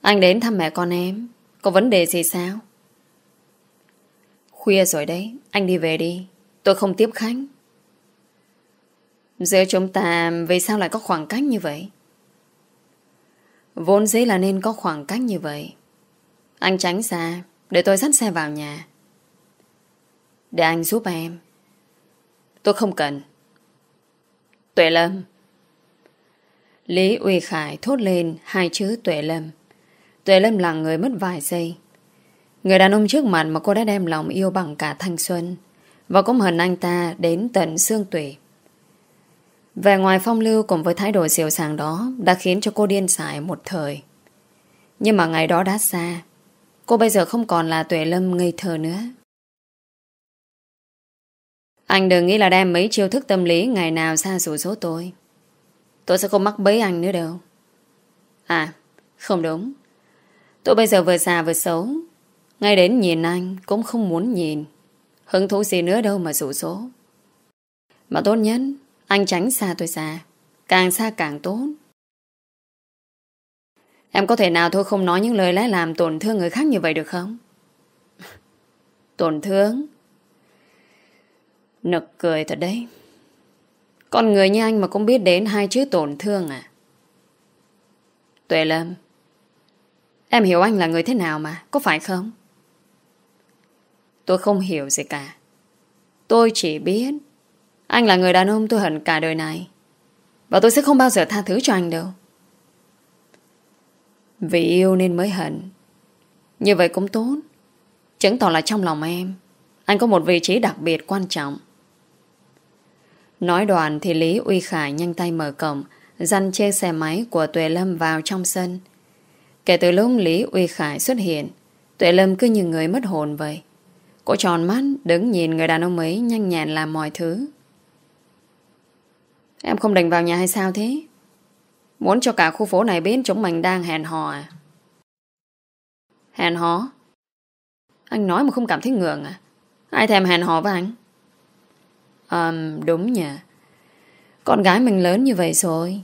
Anh đến thăm mẹ con em. Có vấn đề gì sao? Khuya rồi đấy, anh đi về đi. Tôi không tiếp khách. Giữa chúng ta vì sao lại có khoảng cách như vậy? Vốn dĩ là nên có khoảng cách như vậy. Anh tránh xa, để tôi dắt xe vào nhà. Để anh giúp em. Tôi không cần. Tuệ Lâm. Lý Uy Khải thốt lên hai chữ Tuệ Lâm. Tuệ Lâm là người mất vài giây. Người đàn ông trước mặt mà cô đã đem lòng yêu bằng cả thanh xuân. Và cũng hận anh ta đến tận xương tủy. Về ngoài phong lưu cùng với thái độ siêu sàng đó Đã khiến cho cô điên dại một thời. Nhưng mà ngày đó đã xa. Cô bây giờ không còn là Tuệ Lâm ngây thơ nữa anh đừng nghĩ là đem mấy chiêu thức tâm lý ngày nào xa rủ số tôi. Tôi sẽ không mắc bấy anh nữa đâu. À, không đúng. Tôi bây giờ vừa già vừa xấu. Ngay đến nhìn anh cũng không muốn nhìn. Hứng thú gì nữa đâu mà rủ số. Mà tốt nhất, anh tránh xa tôi xa. Càng xa càng tốt. Em có thể nào thôi không nói những lời lẽ làm tổn thương người khác như vậy được không? tổn thương? Nực cười thật đấy. Con người như anh mà cũng biết đến hai chữ tổn thương à? Tuệ Lâm, em hiểu anh là người thế nào mà, có phải không? Tôi không hiểu gì cả. Tôi chỉ biết anh là người đàn ông tôi hận cả đời này. Và tôi sẽ không bao giờ tha thứ cho anh đâu. Vì yêu nên mới hận. Như vậy cũng tốt. Chứng tỏ là trong lòng em, anh có một vị trí đặc biệt quan trọng. Nói đoạn thì Lý Uy Khải nhanh tay mở cổng, dằn chiếc xe máy của Tuệ Lâm vào trong sân. Kể từ lúc Lý Uy Khải xuất hiện, Tuệ Lâm cứ như người mất hồn vậy. Cô tròn mắt, đứng nhìn người đàn ông ấy nhanh nhẹn làm mọi thứ. Em không định vào nhà hay sao thế? Muốn cho cả khu phố này biết chúng mình đang hẹn hò à? Hẹn hò? Anh nói mà không cảm thấy ngượng à? Ai thèm hẹn hò với anh? À, đúng nhỉ. Con gái mình lớn như vậy rồi.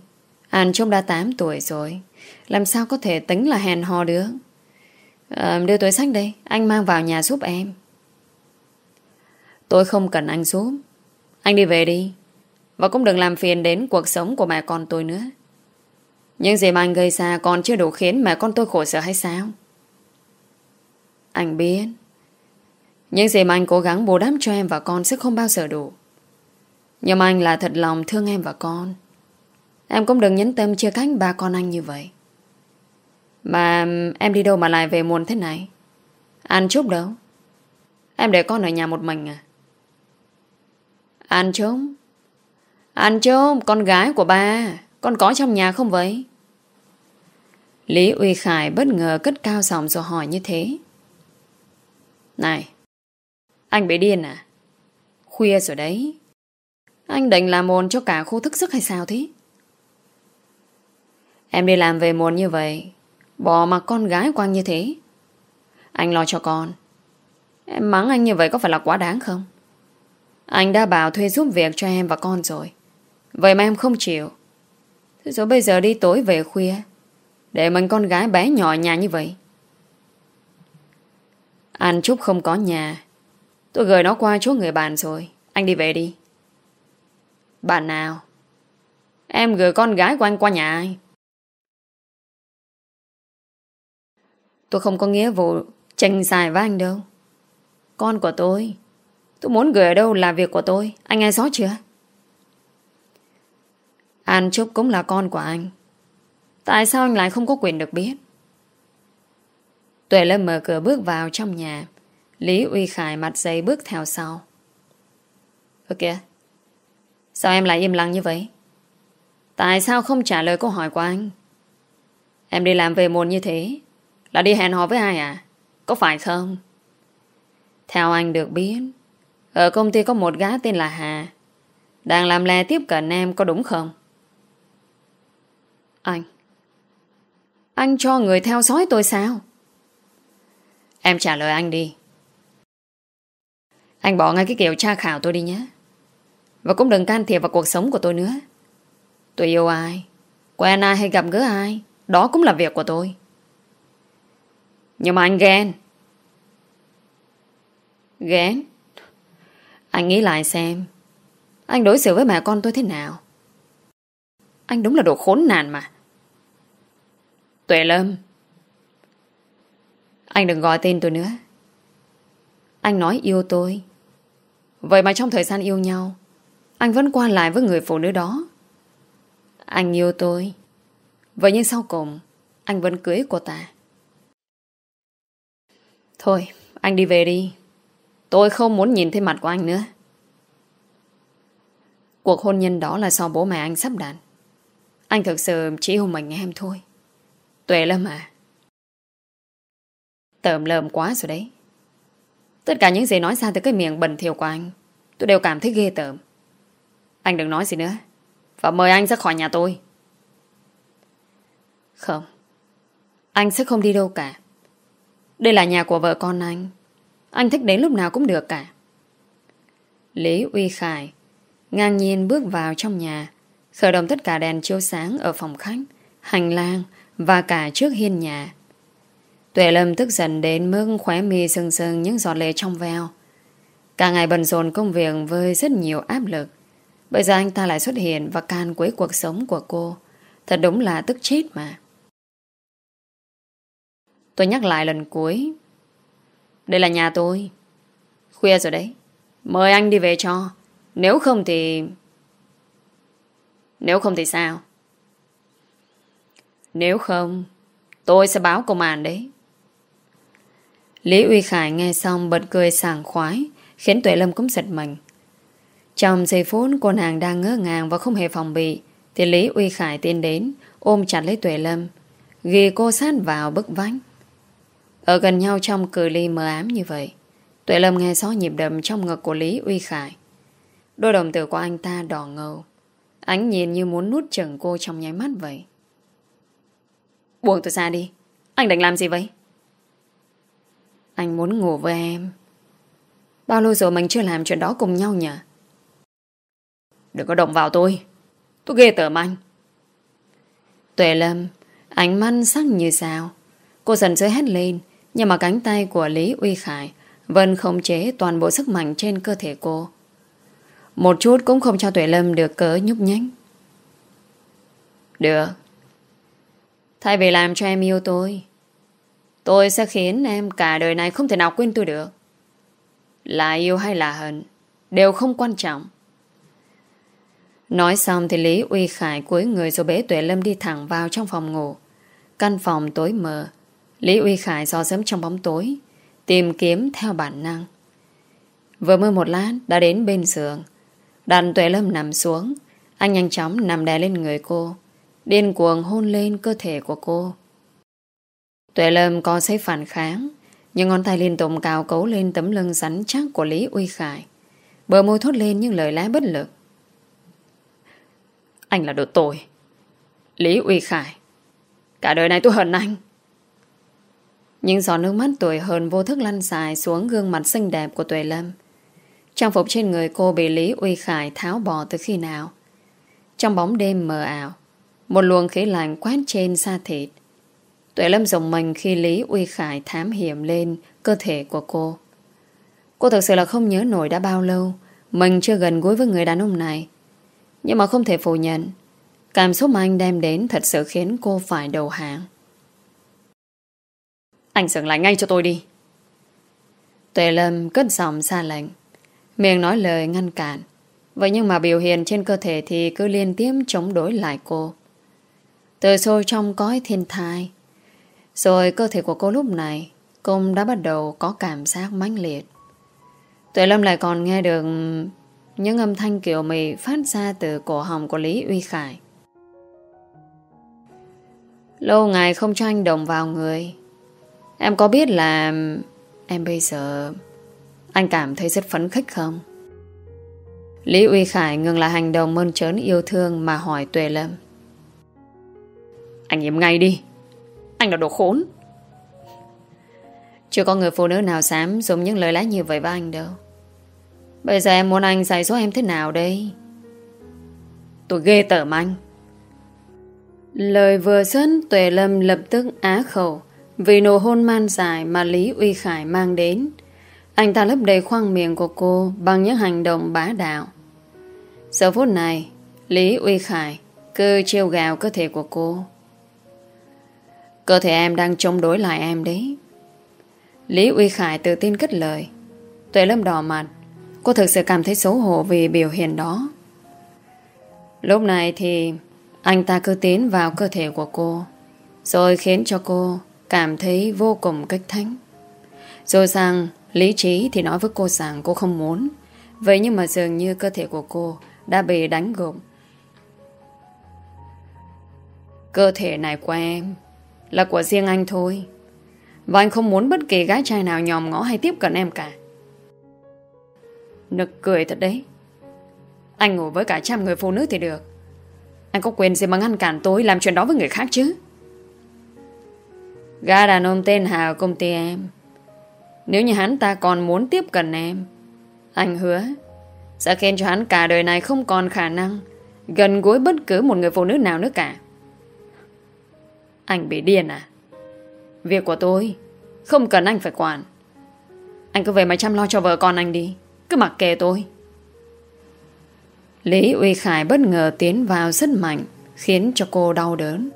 Anh trông đã 8 tuổi rồi. Làm sao có thể tính là hèn hò được? à, Đưa túi sách đây Anh mang vào nhà giúp em Tôi không cần anh giúp Anh đi về đi Và cũng đừng làm phiền đến cuộc sống của mẹ con tôi nữa Những gì mà anh gây ra Còn chưa đủ khiến mẹ con tôi khổ sở hay sao Anh biết Những gì mà anh cố gắng bù đắp cho em và con Sẽ không bao giờ đủ nhưng mà anh là thật lòng thương em và con. Em cũng đừng nhấn tâm chia cách ba con anh như vậy. Mà em đi đâu mà lại về muộn thế này? Anh chút đâu. Em để con ở nhà một mình à? Anh Trúc Anh Trúc Con gái của ba. Con có trong nhà không vậy? Lý Uy Khải bất ngờ cất cao giọng rồi hỏi như thế. Này, Anh bị điên à? Khuya rồi đấy. Anh định làm ồn cho cả khu thức sức hay sao thế? Em đi làm về muộn như vậy, Bỏ mặc con gái quang như thế. Anh lo cho con. Em mắng anh như vậy có phải là quá đáng không? Anh đã bảo thuê giúp việc cho em và con rồi. Vậy mà em không chịu. Thế rồi bây giờ đi tối về khuya, Để mình con gái bé nhỏ nhà như vậy. Anh Trúc không có nhà. Tôi gửi nó qua chỗ người bạn rồi. Anh đi về đi. Bạn nào Em gửi con gái của anh qua nhà ai Tôi không có nghĩa vụ tranh xài với anh đâu. Con của tôi. Tôi muốn gửi ở đâu là việc của tôi. Anh nghe rõ chưa? An Trúc cũng là con của anh. Tại sao anh lại không có quyền được biết? Tuệ Lâm mở cửa bước vào trong nhà. Lý Uy Khải mặt dày bước theo sau. Ơ kìa. Sao em lại im lặng như vậy? Tại sao không trả lời câu hỏi của anh? Em đi làm về muộn như thế là đi hẹn hò với ai à? Có phải không? Theo anh được biết, ở công ty có một gái tên là Hà. Đang làm lè tiếp cận em có đúng không? Anh. Anh cho người theo dõi tôi sao? Em trả lời anh đi. Anh bỏ ngay cái kiểu tra khảo tôi đi nhé. Và cũng đừng can thiệp vào cuộc sống của tôi nữa. Tôi yêu ai, quen ai hay gặp gỡ ai, đó cũng là việc của tôi. Nhưng mà anh ghen. Ghen? Anh nghĩ lại xem Anh đối xử với mẹ con tôi thế nào? Anh đúng là đồ khốn nạn mà. Tuệ Lâm. Anh đừng gọi tên tôi nữa. Anh nói yêu tôi. Vậy mà trong thời gian yêu nhau anh vẫn qua lại với người phụ nữ đó Anh yêu tôi Vậy nhưng sau cùng Anh vẫn cưới cô ta Thôi, anh đi về đi. Tôi không muốn nhìn thấy mặt của anh nữa. Cuộc hôn nhân đó là do bố mẹ anh sắp đặt. Anh thực sự chỉ yêu mình em thôi. Tuệ lắm à. Tởm lợm quá rồi đấy. Tất cả những gì nói ra từ cái miệng bẩn thỉu của anh, tôi đều cảm thấy ghê tởm. Anh đừng nói gì nữa. Và mời anh ra khỏi nhà tôi. Không. Anh sẽ không đi đâu cả. Đây là nhà của vợ con anh Anh thích đến lúc nào cũng được cả Lý Uy Khải Ngang nhiên bước vào trong nhà Khởi động tất cả đèn chiếu sáng Ở phòng khách, hành lang Và cả trước hiên nhà Tuệ Lâm tức giận đến mức khóe mi sưng sưng những giọt lệ trong veo. Cả ngày bận rộn công việc với rất nhiều áp lực. Bây giờ anh ta lại xuất hiện và can quấy cuộc sống của cô. Thật đúng là tức chết mà. Tôi nhắc lại lần cuối. Đây là nhà tôi. Khuya rồi đấy. Mời anh đi về cho. Nếu không thì Nếu không thì sao? Nếu không, Tôi sẽ báo công an đấy. Lý Uy Khải nghe xong bật cười sảng khoái, Khiến Tuệ Lâm cũng giật mình. Trong giây phút, cô nàng đang ngỡ ngàng Và không hề phòng bị, Thì Lý Uy Khải tiến đến, Ôm chặt lấy Tuệ Lâm, Ghi cô sát vào bức vánh ở gần nhau trong cự ly mờ ám như vậy, Tuệ Lâm nghe rõ nhịp đầm trong ngực của Lý Uy Khải. Đôi đồng tử của anh ta đỏ ngầu, Ánh nhìn như muốn nuốt chừng cô trong nháy mắt vậy. Buông tôi ra đi, Anh định làm gì vậy? Anh muốn ngủ với em. Bao lâu rồi mình chưa làm chuyện đó cùng nhau nhỉ? Đừng có động vào tôi Tôi ghê tởm anh Tuệ Lâm Ánh mắt sắc như sao Cô dần dưới hét lên Nhưng mà cánh tay của Lý Uy Khải vẫn không chế toàn bộ sức mạnh trên cơ thể cô. Một chút cũng không cho Tuệ Lâm được cớ nhúc nhánh Được. Thay vì làm cho em yêu tôi, tôi sẽ khiến em cả đời này không thể nào quên tôi được. Là yêu hay là hận, đều không quan trọng. Nói xong thì Lý Uy Khải cuối người rồi bế Tuệ Lâm đi thẳng vào trong phòng ngủ. Căn phòng tối mờ. Lý Uy Khải do sớm trong bóng tối, tìm kiếm theo bản năng. Vừa mới một lát đã đến bên giường. đàn Tuệ Lâm nằm xuống, anh nhanh chóng nằm đè lên người cô, điên cuồng hôn lên cơ thể của cô. Tuệ Lâm có thấy phản kháng, nhưng ngón tay liên tục cào cấu lên tấm lưng rắn chắc của Lý Uy Khải. Bờ môi thốt lên những lời lẽ bất lực. Anh là đồ tồi. Lý Uy Khải. Cả đời này tôi hận anh. Những giọt nước mắt tuổi hờn vô thức lăn dài xuống gương mặt xinh đẹp của Tuệ Lâm. Trang phục trên người cô bị Lý Uy Khải tháo bỏ từ khi nào. Trong bóng đêm mờ ảo, một luồng khí lạnh quét trên da thịt. Tuệ Lâm dùng mình khi Lý Uy Khải thám hiểm lên cơ thể của cô. Cô thực sự là không nhớ nổi đã bao lâu mình chưa gần gũi với người đàn ông này. Nhưng mà không thể phủ nhận. Cảm xúc mà anh đem đến Thật sự khiến cô phải đầu hàng. Anh dừng lại ngay cho tôi đi. Tuệ Lâm cất giọng xa lệnh. Miệng nói lời ngăn cản. Vậy nhưng mà biểu hiện trên cơ thể Thì cứ liên tiếp chống đối lại cô. Từ sôi trong cõi thiên thai. Rồi cơ thể của cô lúc này Cũng đã bắt đầu có cảm giác mãnh liệt. Tuệ Lâm lại còn nghe được những âm thanh kiểu mì phát ra từ cổ họng của Lý Uy Khải. Lâu ngày không cho anh đồng vào người. Em có biết là em bây giờ, anh cảm thấy rất phấn khích không? Lý Uy Khải ngừng lại hành động mơn trớn yêu thương mà hỏi Tuệ Lâm. Anh im ngay đi. Anh là đồ khốn. Chưa có người phụ nữ nào dám dùng những lời lẽ như vậy với anh đâu. Bây giờ em muốn anh dạy dỗ em thế nào đây? Tôi ghê tởm anh. Lời vừa dứt Tuệ Lâm lập tức á khẩu vì nụ hôn man dài mà Lý Uy Khải mang đến. Anh ta lấp đầy khoang miệng của cô bằng những hành động bá đạo. Giờ phút này, Lý Uy Khải cứ trêu gào cơ thể của cô. Cơ thể em đang chống đối lại em đấy. Lý Uy Khải tự tin cất lời. Tuệ Lâm đỏ mặt Cô thực sự cảm thấy xấu hổ vì biểu hiện đó. Lúc này thì anh ta cứ tiến vào cơ thể của cô, rồi khiến cho cô cảm thấy vô cùng kích thánh. Rồi rằng lý trí thì nói với cô rằng cô không muốn. Vậy nhưng mà dường như cơ thể của cô đã bị đánh gục. Cơ thể này của em là của riêng anh thôi. Và anh không muốn bất kỳ gái trai nào nhòm ngó hay tiếp cận em cả. Nực cười thật đấy. Anh ngủ với cả trăm người phụ nữ thì được. Anh có quyền gì mà ngăn cản tôi Làm chuyện đó với người khác chứ? Gã đàn ông tên Hà ở công ty em. Nếu như hắn ta còn muốn tiếp cận em, Anh hứa Sẽ khen cho hắn cả đời này không còn khả năng Gần gũi bất cứ một người phụ nữ nào nữa cả. Anh bị điên à? Việc của tôi Không cần anh phải quản. Anh cứ về mà chăm lo cho vợ con anh đi cứ mặc kệ tôi. Lý Uy Khải bất ngờ tiến vào rất mạnh, Khiến cho cô đau đớn.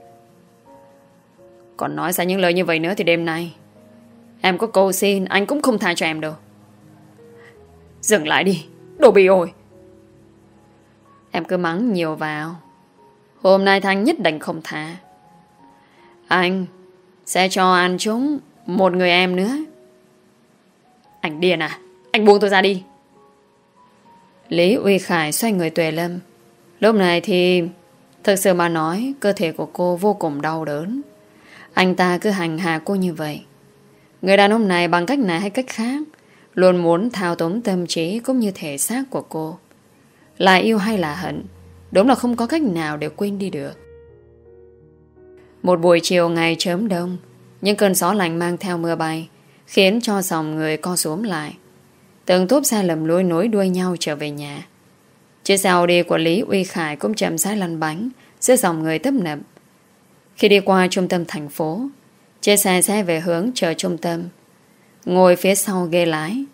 Còn nói ra những lời như vậy nữa Thì đêm nay, Em có cầu xin, anh cũng không tha cho em đâu. Dừng lại đi, Đồ bị ổi. Em cứ mắng nhiều vào. Hôm nay Thanh nhất định không tha. Anh Sẽ cho anh chúng Một người em nữa. Anh điên à? Anh buông tôi ra đi. Lý Uy Khải xoay người Tuệ Lâm. Lúc này thì, thực sự mà nói, cơ thể của cô vô cùng đau đớn. Anh ta cứ hành hạ cô như vậy. Người đàn ông này bằng cách này hay cách khác, luôn muốn thao túng tâm trí cũng như thể xác của cô. Là yêu hay là hận, đúng là không có cách nào để quên đi được. Một buổi chiều ngày chớm đông, những cơn gió lạnh mang theo mưa bay, khiến cho dòng người co xuống lại. Từng tốp xa lầm lối nối đuôi nhau trở về nhà. Chiếc xe Audi của Lý Uy Khải cũng chậm rãi lăn bánh giữa dòng người tấp nập. Khi đi qua trung tâm thành phố, Chiếc xe xe về hướng chợ trung tâm Ngồi phía sau ghế lái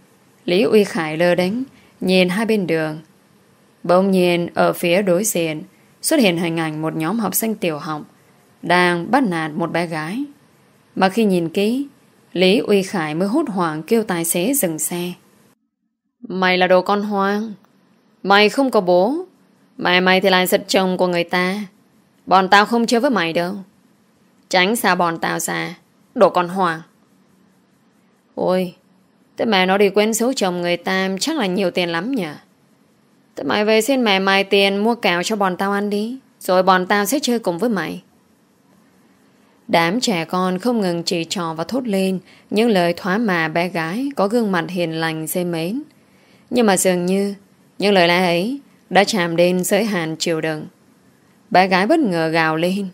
Lý Uy Khải lơ đánh Nhìn hai bên đường Bỗng nhiên ở phía đối diện Xuất hiện hình ảnh một nhóm học sinh tiểu học Đang bắt nạt một bé gái Mà khi nhìn kỹ Lý Uy Khải mới hút hoảng kêu tài xế dừng xe Mày là đồ con hoang. Mày không có bố. Mẹ mày thì lại giật chồng của người ta. Bọn tao không chơi với mày đâu. Tránh xa bọn tao xa. Đồ con hoang. Ôi, Thế mẹ nó đi quên số chồng người ta, Chắc là nhiều tiền lắm nhỉ? Thế mày về xin mẹ mày tiền Mua kẹo cho bọn tao ăn đi, Rồi bọn tao sẽ chơi cùng với mày. Đám trẻ con không ngừng chỉ trò và thốt lên những lời thoá mà bé gái có gương mặt hiền lành dê mến. Nhưng mà dường như những lời lẽ ấy đã chạm đến giới hạn chiều đựng. Bé gái bất ngờ gào lên.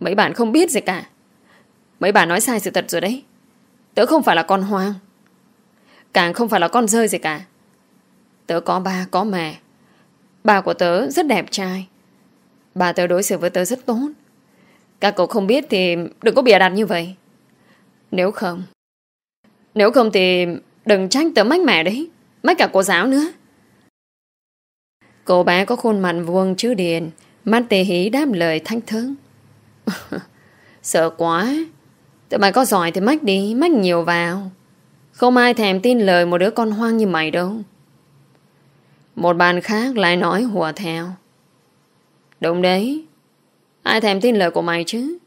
Mấy bạn không biết gì cả. Mấy bạn nói sai sự thật rồi đấy. Tớ không phải là con hoang. Càng không phải là con rơi gì cả. Tớ có ba, có mẹ. Ba của tớ rất đẹp trai. Bà tớ đối xử với tớ rất tốt. Các cậu không biết thì đừng có bịa đặt như vậy. Nếu không... Nếu không thì đừng trách tớ mách mẹ đấy. Mách cả cô giáo nữa. Cô bé có khuôn mặt vuông chữ điền, mắt tì hí đáp lời thanh thương. Sợ quá. Tụi mày có giỏi thì mách đi, mách nhiều vào. Không ai thèm tin lời một đứa con hoang như mày đâu. Một bàn khác lại nói hùa theo. Đúng đấy. Ai thèm tin lời của mày chứ?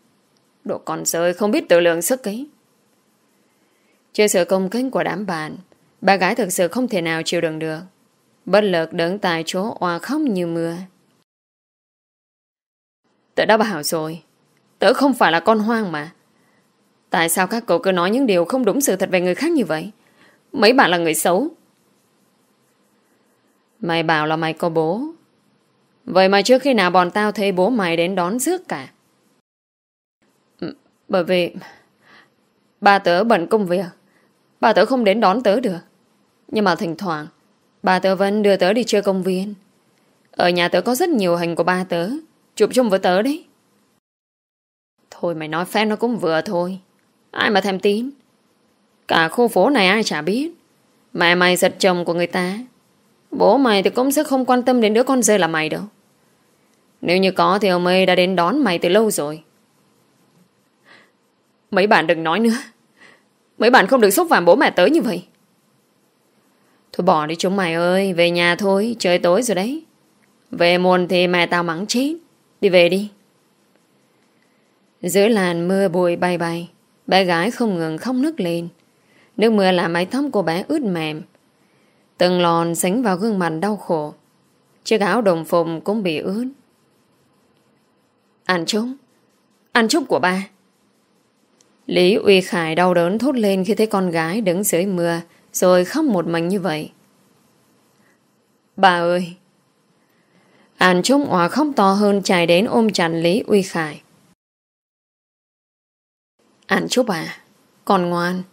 Đồ con rơi không biết tự lượng sức ấy. Trước sự công kích của đám bạn, bà gái thực sự không thể nào chịu đựng được. Bất lực đứng tại chỗ hòa khóc như mưa. Tớ đã bảo rồi. Tớ không phải là con hoang mà. Tại sao các cậu cứ nói những điều không đúng sự thật về người khác như vậy? Mấy bạn là người xấu. Mày bảo là mày có bố. Vậy mà trước khi nào bọn tao thấy bố mày đến đón rước cả? Ừ, bởi vì ba tớ bận công việc bà tớ không đến đón tớ được. Nhưng mà thỉnh thoảng, Bà tớ vẫn đưa tớ đi chơi công viên. Ở nhà tớ có rất nhiều hình của ba tớ, Chụp chung với tớ đấy. Thôi mày nói phép nó cũng vừa thôi. Ai mà thèm tín Cả khu phố này ai chả biết. Mẹ mày giật chồng của người ta. Bố mày thì cũng sẽ không quan tâm đến đứa con rơi là mày đâu. Nếu như có thì ông ấy đã đến đón mày từ lâu rồi. Mấy bạn đừng nói nữa. Mấy bạn không được xúc phạm bố mẹ tớ như vậy. Thôi bỏ đi chúng mày ơi, Về nhà thôi, trời tối rồi đấy. Về muộn thì mẹ tao mắng chết. Đi về đi. Dưới làn mưa bụi bay bay, Bé gái không ngừng khóc nức lên. Nước mưa làm mái tóc của bé ướt mềm. Từng lòn sánh vào gương mặt đau khổ. Chiếc áo đồng phùng cũng bị ướt. Ăn chúc Ăn chúc của ba. Lý Uy Khải đau đớn thốt lên khi thấy con gái đứng dưới mưa, rồi khóc một mình như vậy. Bà ơi! An Trúc hòa khóc to hơn chạy đến ôm chặt Lý Uy Khải. An Trúc à Con ngoan,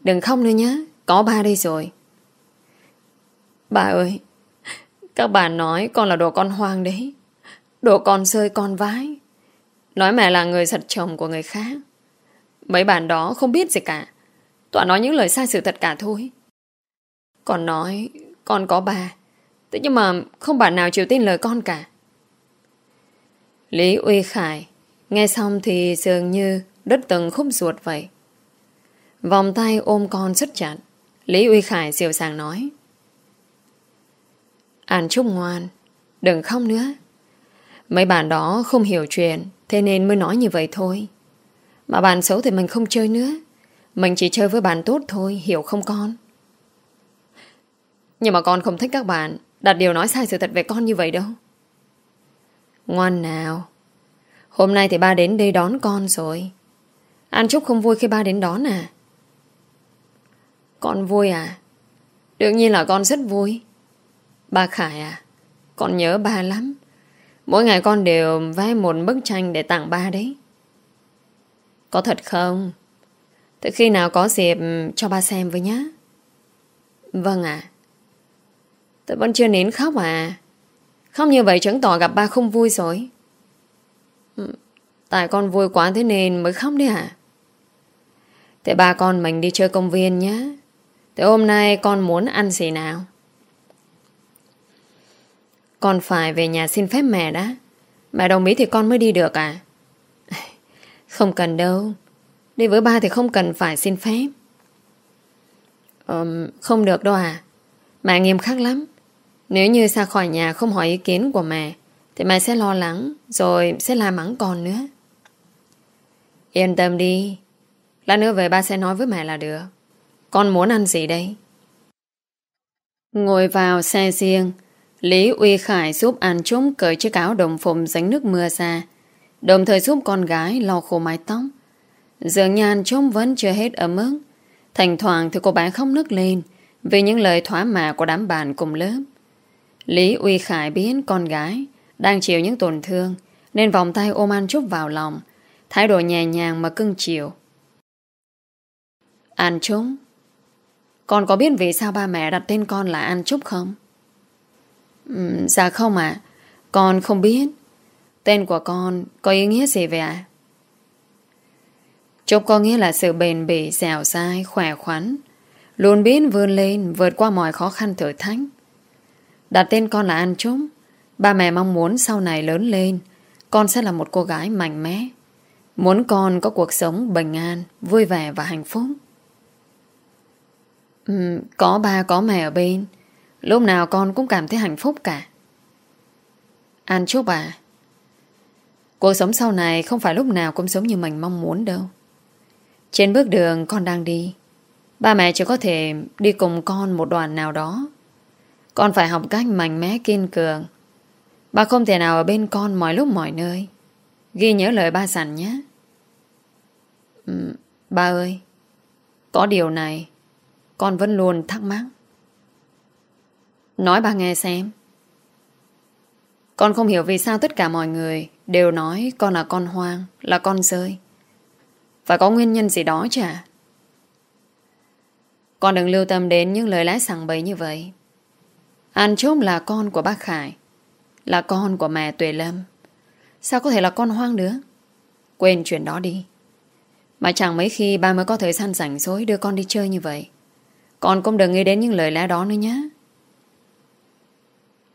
Đừng khóc nữa nhé, Có ba đây rồi. Bà ơi, Các bà nói con là đồ con hoang đấy, Đồ con rơi con vái Nói mẹ là người giật chồng của người khác. Mấy bạn đó không biết gì cả. Toàn nói những lời sai sự thật cả thôi. Còn nói, con có bà. Thế nhưng mà không bạn nào chịu tin lời con cả. Lý Uy Khải Nghe xong thì dường như Đứt từng khúc ruột vậy. Vòng tay ôm con rất chặt, Lý Uy Khải dịu sàng nói, An Trúc ngoan, Đừng khóc nữa. Mấy bạn đó không hiểu chuyện, Thế nên mới nói như vậy thôi. Mà bạn xấu thì mình không chơi nữa Mình chỉ chơi với bạn tốt thôi, Hiểu không con nhưng mà con không thích các bạn đặt điều nói sai sự thật về con như vậy đâu. Ngoan nào. Hôm nay thì ba đến đây đón con rồi. An Trúc không vui khi ba đến đón à? Con vui à? Đương nhiên là con rất vui. Ba Khải à? Con nhớ ba lắm. Mỗi ngày con đều vẽ một bức tranh để tặng ba đấy. Có thật không? Thế khi nào có dịp ừ, cho ba xem với nhá. Vâng ạ. À. Tôi vẫn chưa nín khóc à không như vậy chứng tỏ gặp ba không vui rồi ừ, Tại con vui quá thế nên mới khóc đấy hả? Thế ba con mình đi chơi công viên nhé. Thế hôm nay con muốn ăn gì nào? Con phải về nhà xin phép mẹ đã. Mẹ đồng ý thì con mới đi được à? Không cần đâu. Đi với ba thì không cần phải xin phép. Um, không được đâu à. Mẹ nghiêm khắc lắm. Nếu như xa khỏi nhà không hỏi ý kiến của mẹ thì mẹ sẽ lo lắng rồi sẽ la mắng con nữa. Yên tâm đi. Lát nữa về ba sẽ nói với mẹ là được. Con muốn ăn gì đây? Ngồi vào xe riêng Lý Uy Khải giúp An Trúc cởi chiếc áo đồng phụng dính nước mưa ra Đồng thời giúp con gái lau khô mái tóc. Dường nhàn trông vẫn chưa hết ấm ức. Thành thoảng thì cô bé khóc nức lên Vì những lời thoá mạ của đám bạn cùng lớp. Lý Uy Khải biết con gái Đang chịu những tổn thương Nên vòng tay ôm An Trúc vào lòng. Thái độ nhẹ nhàng mà cưng chiều. An Trúc Con có biết vì sao ba mẹ đặt tên con là An Trúc không? Ừ, dạ không ạ. Con không biết. Tên của con có ý nghĩa gì vậy ạ? Trúc có nghĩa là sự bền bỉ, dẻo dai, khỏe khoắn. Luôn biết vươn lên Vượt qua mọi khó khăn thử thách. Đặt tên con là An Trúc. Ba mẹ mong muốn sau này lớn lên Con sẽ là một cô gái mạnh mẽ. Muốn con có cuộc sống bình an Vui vẻ và hạnh phúc. Ừ, Có ba có mẹ ở bên. Lúc nào con cũng cảm thấy hạnh phúc cả. An Trúc bà Cuộc sống sau này không phải lúc nào cũng giống như mình mong muốn đâu. Trên bước đường con đang đi. Ba mẹ chỉ có thể đi cùng con một đoạn nào đó. Con phải học cách mạnh mẽ kiên cường. Ba không thể nào ở bên con mọi lúc mọi nơi. Ghi nhớ lời ba sẵn nhé. Ừ, Ba ơi Có điều này Con vẫn luôn thắc mắc. Nói ba nghe xem. Con không hiểu vì sao tất cả mọi người Đều nói con là con hoang, Là con rơi. Phải có nguyên nhân gì đó chả? Con đừng lưu tâm đến những lời lẽ sẵn bấy như vậy. An Trúc là con của bác Khải, Là con của mẹ Tuệ Lâm. Sao có thể là con hoang nữa Quên chuyện đó đi. Mà chẳng mấy khi ba mới có thời gian rảnh rỗi Đưa con đi chơi như vậy. Con cũng đừng nghĩ đến những lời lẽ đó nữa nhé.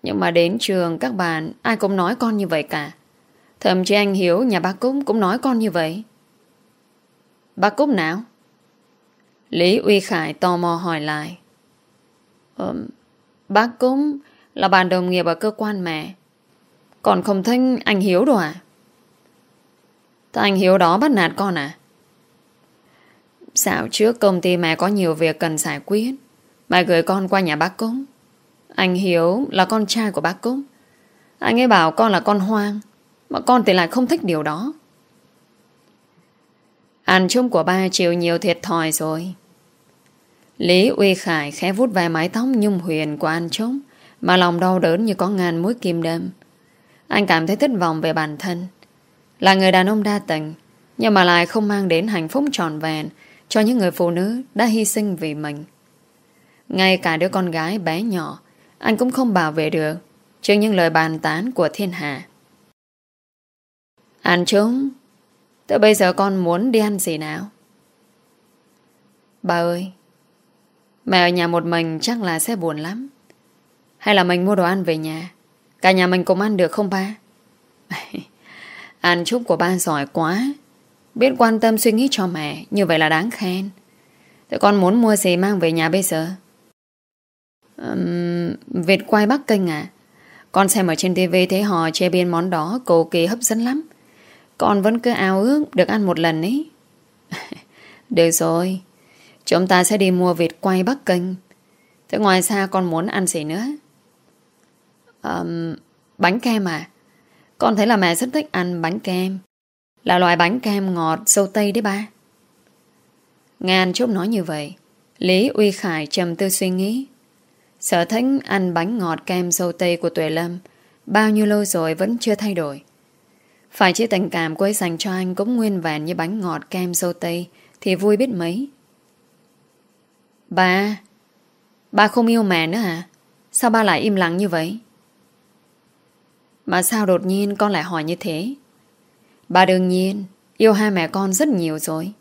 Nhưng mà đến trường các bạn, Ai cũng nói con như vậy cả. Thậm chí anh Hiếu nhà bác Cúc Cũng nói con như vậy. Bác Cúc nào? Lý Uy Khải tò mò hỏi lại. Um, Bác Cúc Là bạn đồng nghiệp ở cơ quan mẹ. Còn không thích anh Hiếu đâu à? Thế anh Hiếu đó bắt nạt con à? Dạo trước công ty mẹ có nhiều việc cần giải quyết. Mẹ gửi con qua nhà bác Cúc. Anh Hiếu là con trai của bác Cúc. Anh ấy bảo con là con hoang. Mà con thì lại không thích điều đó. Ăn chung của ba chịu nhiều thiệt thòi rồi. Lý Uy Khải khẽ vút vài mái tóc nhung huyền của anh Trúc, Mà lòng đau đớn như có ngàn mũi kim đâm Anh cảm thấy thất vọng về bản thân. Là người đàn ông đa tình, Nhưng mà lại không mang đến hạnh phúc tròn vẹn Cho những người phụ nữ đã hy sinh vì mình. Ngay cả đứa con gái bé nhỏ, anh cũng không bảo vệ được Trước những lời bàn tán của thiên hạ. Ăn chúng. Thế bây giờ con muốn đi ăn gì nào? Bà ơi Mẹ ở nhà một mình chắc là sẽ buồn lắm. Hay là mình mua đồ ăn về nhà? Cả nhà mình cùng ăn được không ba? Ăn chúc của ba giỏi quá. Biết quan tâm suy nghĩ cho mẹ Như vậy là đáng khen. Thế con muốn mua gì mang về nhà bây giờ? Uhm, Việt quay Bắc Kinh à? Con xem ở trên TV thấy họ chế biến món đó Cầu kỳ hấp dẫn lắm. Con vẫn cứ ao ước được ăn một lần ấy. Được rồi Chúng ta sẽ đi mua vịt quay Bắc Kinh. Thế ngoài xa con muốn ăn gì nữa? Um, Bánh kem à? Con thấy là mẹ rất thích ăn bánh kem. Là loại bánh kem ngọt sâu tây đấy ba. Nghe anh Trúc nói như vậy Lý Uy Khải trầm tư suy nghĩ. Sở thích ăn bánh ngọt kem dâu tây của Tuệ Lâm Bao nhiêu lâu rồi vẫn chưa thay đổi. Phải chứ tình cảm cô ấy dành cho anh Cũng nguyên vẹn như bánh ngọt kem dâu tây Thì vui biết mấy. Ba Ba không yêu mẹ nữa hả? Sao ba lại im lặng như vậy? Mà sao đột nhiên con lại hỏi như thế? Bà đương nhiên, Yêu hai mẹ con rất nhiều rồi.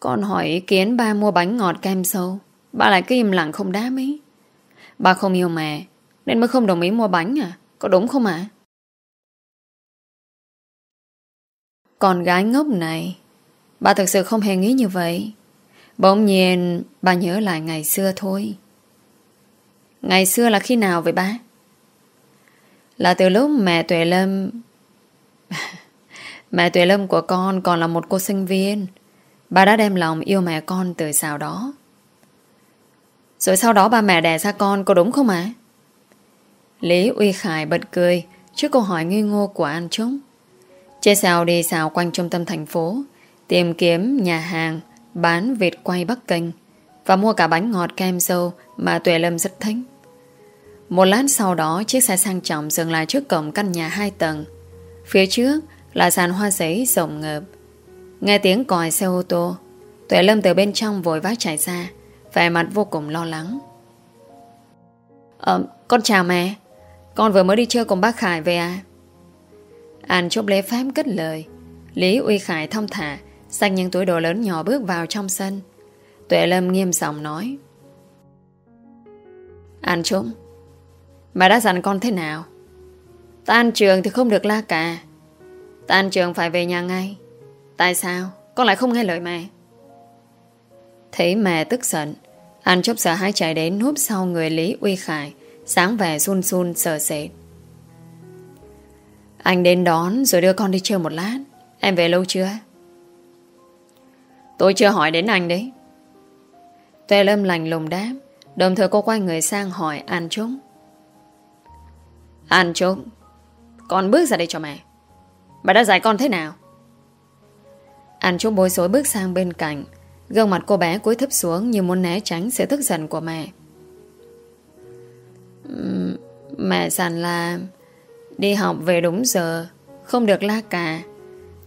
Con hỏi ý kiến ba mua bánh ngọt kem sâu Bà lại cứ im lặng không đáp ấy. Bà không yêu mẹ, Nên mới không đồng ý mua bánh à? Có đúng không ạ? Con gái ngốc này. Bà thực sự không hề nghĩ như vậy. Bỗng nhiên, bà nhớ lại ngày xưa thôi. Ngày xưa là khi nào vậy ba? Là từ lúc mẹ Tuệ Lâm Mẹ Tuệ Lâm của con còn là một cô sinh viên. Bà đã đem lòng yêu mẹ con từ sau đó. Rồi sau đó ba mẹ đẻ ra con, có đúng không ạ? Lý Uy Khải bật cười Trước câu hỏi nghi ngô của anh chúng Chế xào đi xào quanh trung tâm thành phố Tìm kiếm nhà hàng Bán vịt quay Bắc Kinh Và mua cả bánh ngọt kem sâu Mà Tuệ Lâm rất thích. Một lát sau đó Chiếc xe sang trọng dừng lại trước cổng căn nhà hai tầng. Phía trước là sàn hoa giấy rộng ngợp. Nghe tiếng còi xe ô tô Tuệ Lâm từ bên trong vội vã chạy ra Vẻ mặt vô cùng lo lắng. Ờ, con chào mẹ. Con vừa mới đi chơi cùng bác Khải về à? Anh chốt lễ phép kết lời. Lý Uy Khải thông thả, Xách những túi đồ lớn nhỏ bước vào trong sân. Tuệ Lâm nghiêm giọng nói. Anh Trung Mẹ đã dặn con thế nào? Tan trường thì không được la cả. Tan trường phải về nhà ngay. Tại sao? Con lại không nghe lời mẹ. Thấy mẹ tức giận, Anh chốc sợ hãi chạy đến núp sau người Lý Uy Khải, Sáng vẻ run run, sợ sệt. Anh đến đón rồi đưa con đi chơi một lát. Em về lâu chưa? Tôi chưa hỏi đến anh đấy. Tuệ Lâm lành lùng đáp. Đồng thời cô quay người sang hỏi An Trúc. An Trúc, Con bước ra đây cho mẹ. Bà đã dạy con thế nào? An Trúc bối rối bước sang bên cạnh. Gương mặt cô bé cúi thấp xuống Như muốn né tránh sự tức giận của mẹ. Mẹ dặn là Đi học về đúng giờ Không được la cà,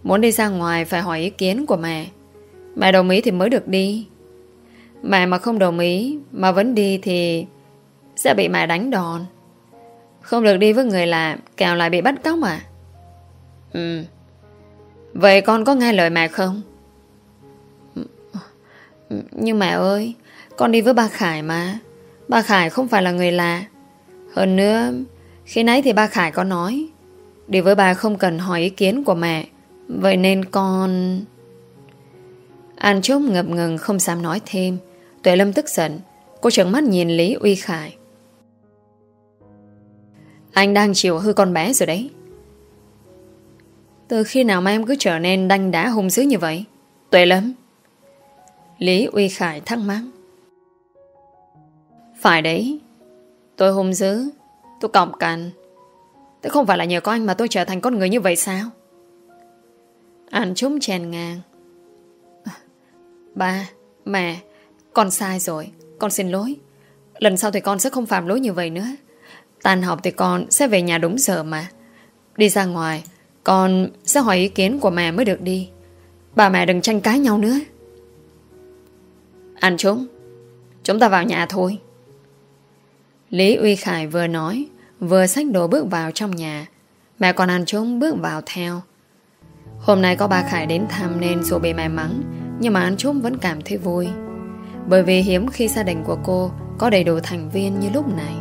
Muốn đi ra ngoài phải hỏi ý kiến của mẹ. Mẹ đồng ý thì mới được đi. Mẹ mà không đồng ý Mà vẫn đi thì Sẽ bị mẹ đánh đòn. Không được đi với người lạ Kèo lại bị bắt cóc à? Ừ. Vậy con có nghe lời mẹ không? Nhưng mẹ ơi Con đi với ba Khải mà. Ba Khải không phải là người lạ. Hơn nữa khi nãy thì ba Khải có nói Đi với bà không cần hỏi ý kiến của mẹ, Vậy nên con... An Trúc ngập ngừng không dám nói thêm. Tuệ Lâm tức giận, Cô trợn mắt nhìn Lý Uy Khải. Anh đang chịu hư con bé rồi đấy. Từ khi nào mà em cứ trở nên đanh đá hung dữ như vậy? Tuệ Lâm. Lý Uy Khải thắc mắc. Phải đấy, Tôi hung dữ. Tôi cọc cằn Thế không phải là nhờ có anh mà tôi trở thành con người như vậy sao anh trúng chèn ngang Ba, mẹ, con sai rồi, con xin lỗi. Lần sau thì con sẽ không phạm lỗi như vậy nữa. Tan học thì con sẽ về nhà đúng giờ mà. Đi ra ngoài, con sẽ hỏi ý kiến của mẹ mới được đi. Bà mẹ đừng tranh cãi nhau nữa. Anh chúng, chúng ta vào nhà thôi. Lý Uy Khải vừa nói, vừa xách đồ bước vào trong nhà. Mẹ con anh trống bước vào theo. Hôm nay có bà Khải đến thăm nên dù bị mẹ mắng, nhưng mà anh trống vẫn cảm thấy vui Bởi vì hiếm khi gia đình của cô Có đầy đủ thành viên như lúc này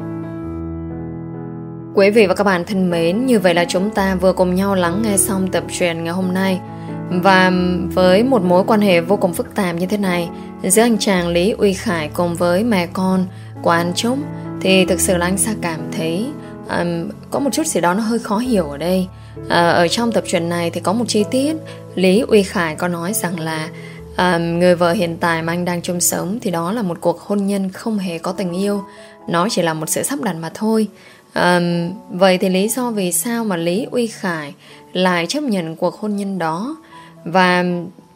Quý vị và các bạn thân mến Như vậy là chúng ta vừa cùng nhau lắng nghe xong tập truyền ngày hôm nay Và với một mối quan hệ vô cùng phức tạp như thế này Giữa anh chàng Lý Uy Khải cùng với mẹ con của anh Trúc Thì thực sự là anh Sa cảm thấy um, Có một chút gì đó nó hơi khó hiểu ở đây. À, Ở trong tập truyện này thì có một chi tiết. Lý Uy Khải có nói rằng là à, Người vợ hiện tại mà anh đang chung sống Thì đó là một cuộc hôn nhân không hề có tình yêu. Nó chỉ là một sự sắp đặt mà thôi. À, Vậy thì lý do vì sao mà Lý Uy Khải Lại chấp nhận cuộc hôn nhân đó? Và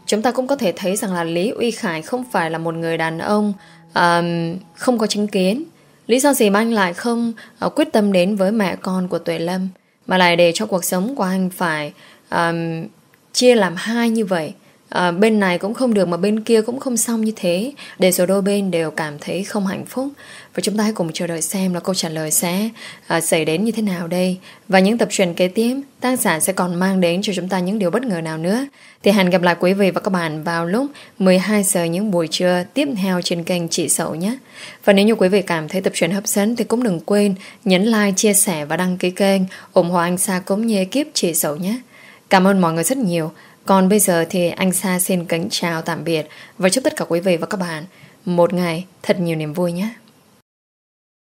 chúng ta cũng có thể thấy rằng là Lý Uy Khải không phải là một người đàn ông um, Không có chứng kiến. Lý do gì mà anh lại không uh, quyết tâm đến với mẹ con của Tuệ Lâm Mà lại để cho cuộc sống của anh phải um, chia làm hai như vậy? À, bên này cũng không được mà bên kia cũng không xong như thế để rồi đôi bên đều cảm thấy không hạnh phúc và chúng ta hãy cùng chờ đợi xem là câu trả lời sẽ à, xảy đến như thế nào đây. Và những tập truyền kế tiếp tác giả sẽ còn mang đến cho chúng ta những điều bất ngờ nào nữa. Thì hẹn gặp lại quý vị và các bạn vào lúc 12 giờ những buổi trưa tiếp theo trên kênh Chị Sậu nhé. Và nếu như quý vị cảm thấy tập truyền hấp dẫn thì cũng đừng quên nhấn like, chia sẻ và đăng ký kênh ủng hộ anh Sa cũng như kiếp Chị Sậu nhé. Cảm ơn mọi người rất nhiều. Còn bây giờ thì anh Sa xin kính chào tạm biệt và chúc tất cả quý vị và các bạn một ngày thật nhiều niềm vui nhé.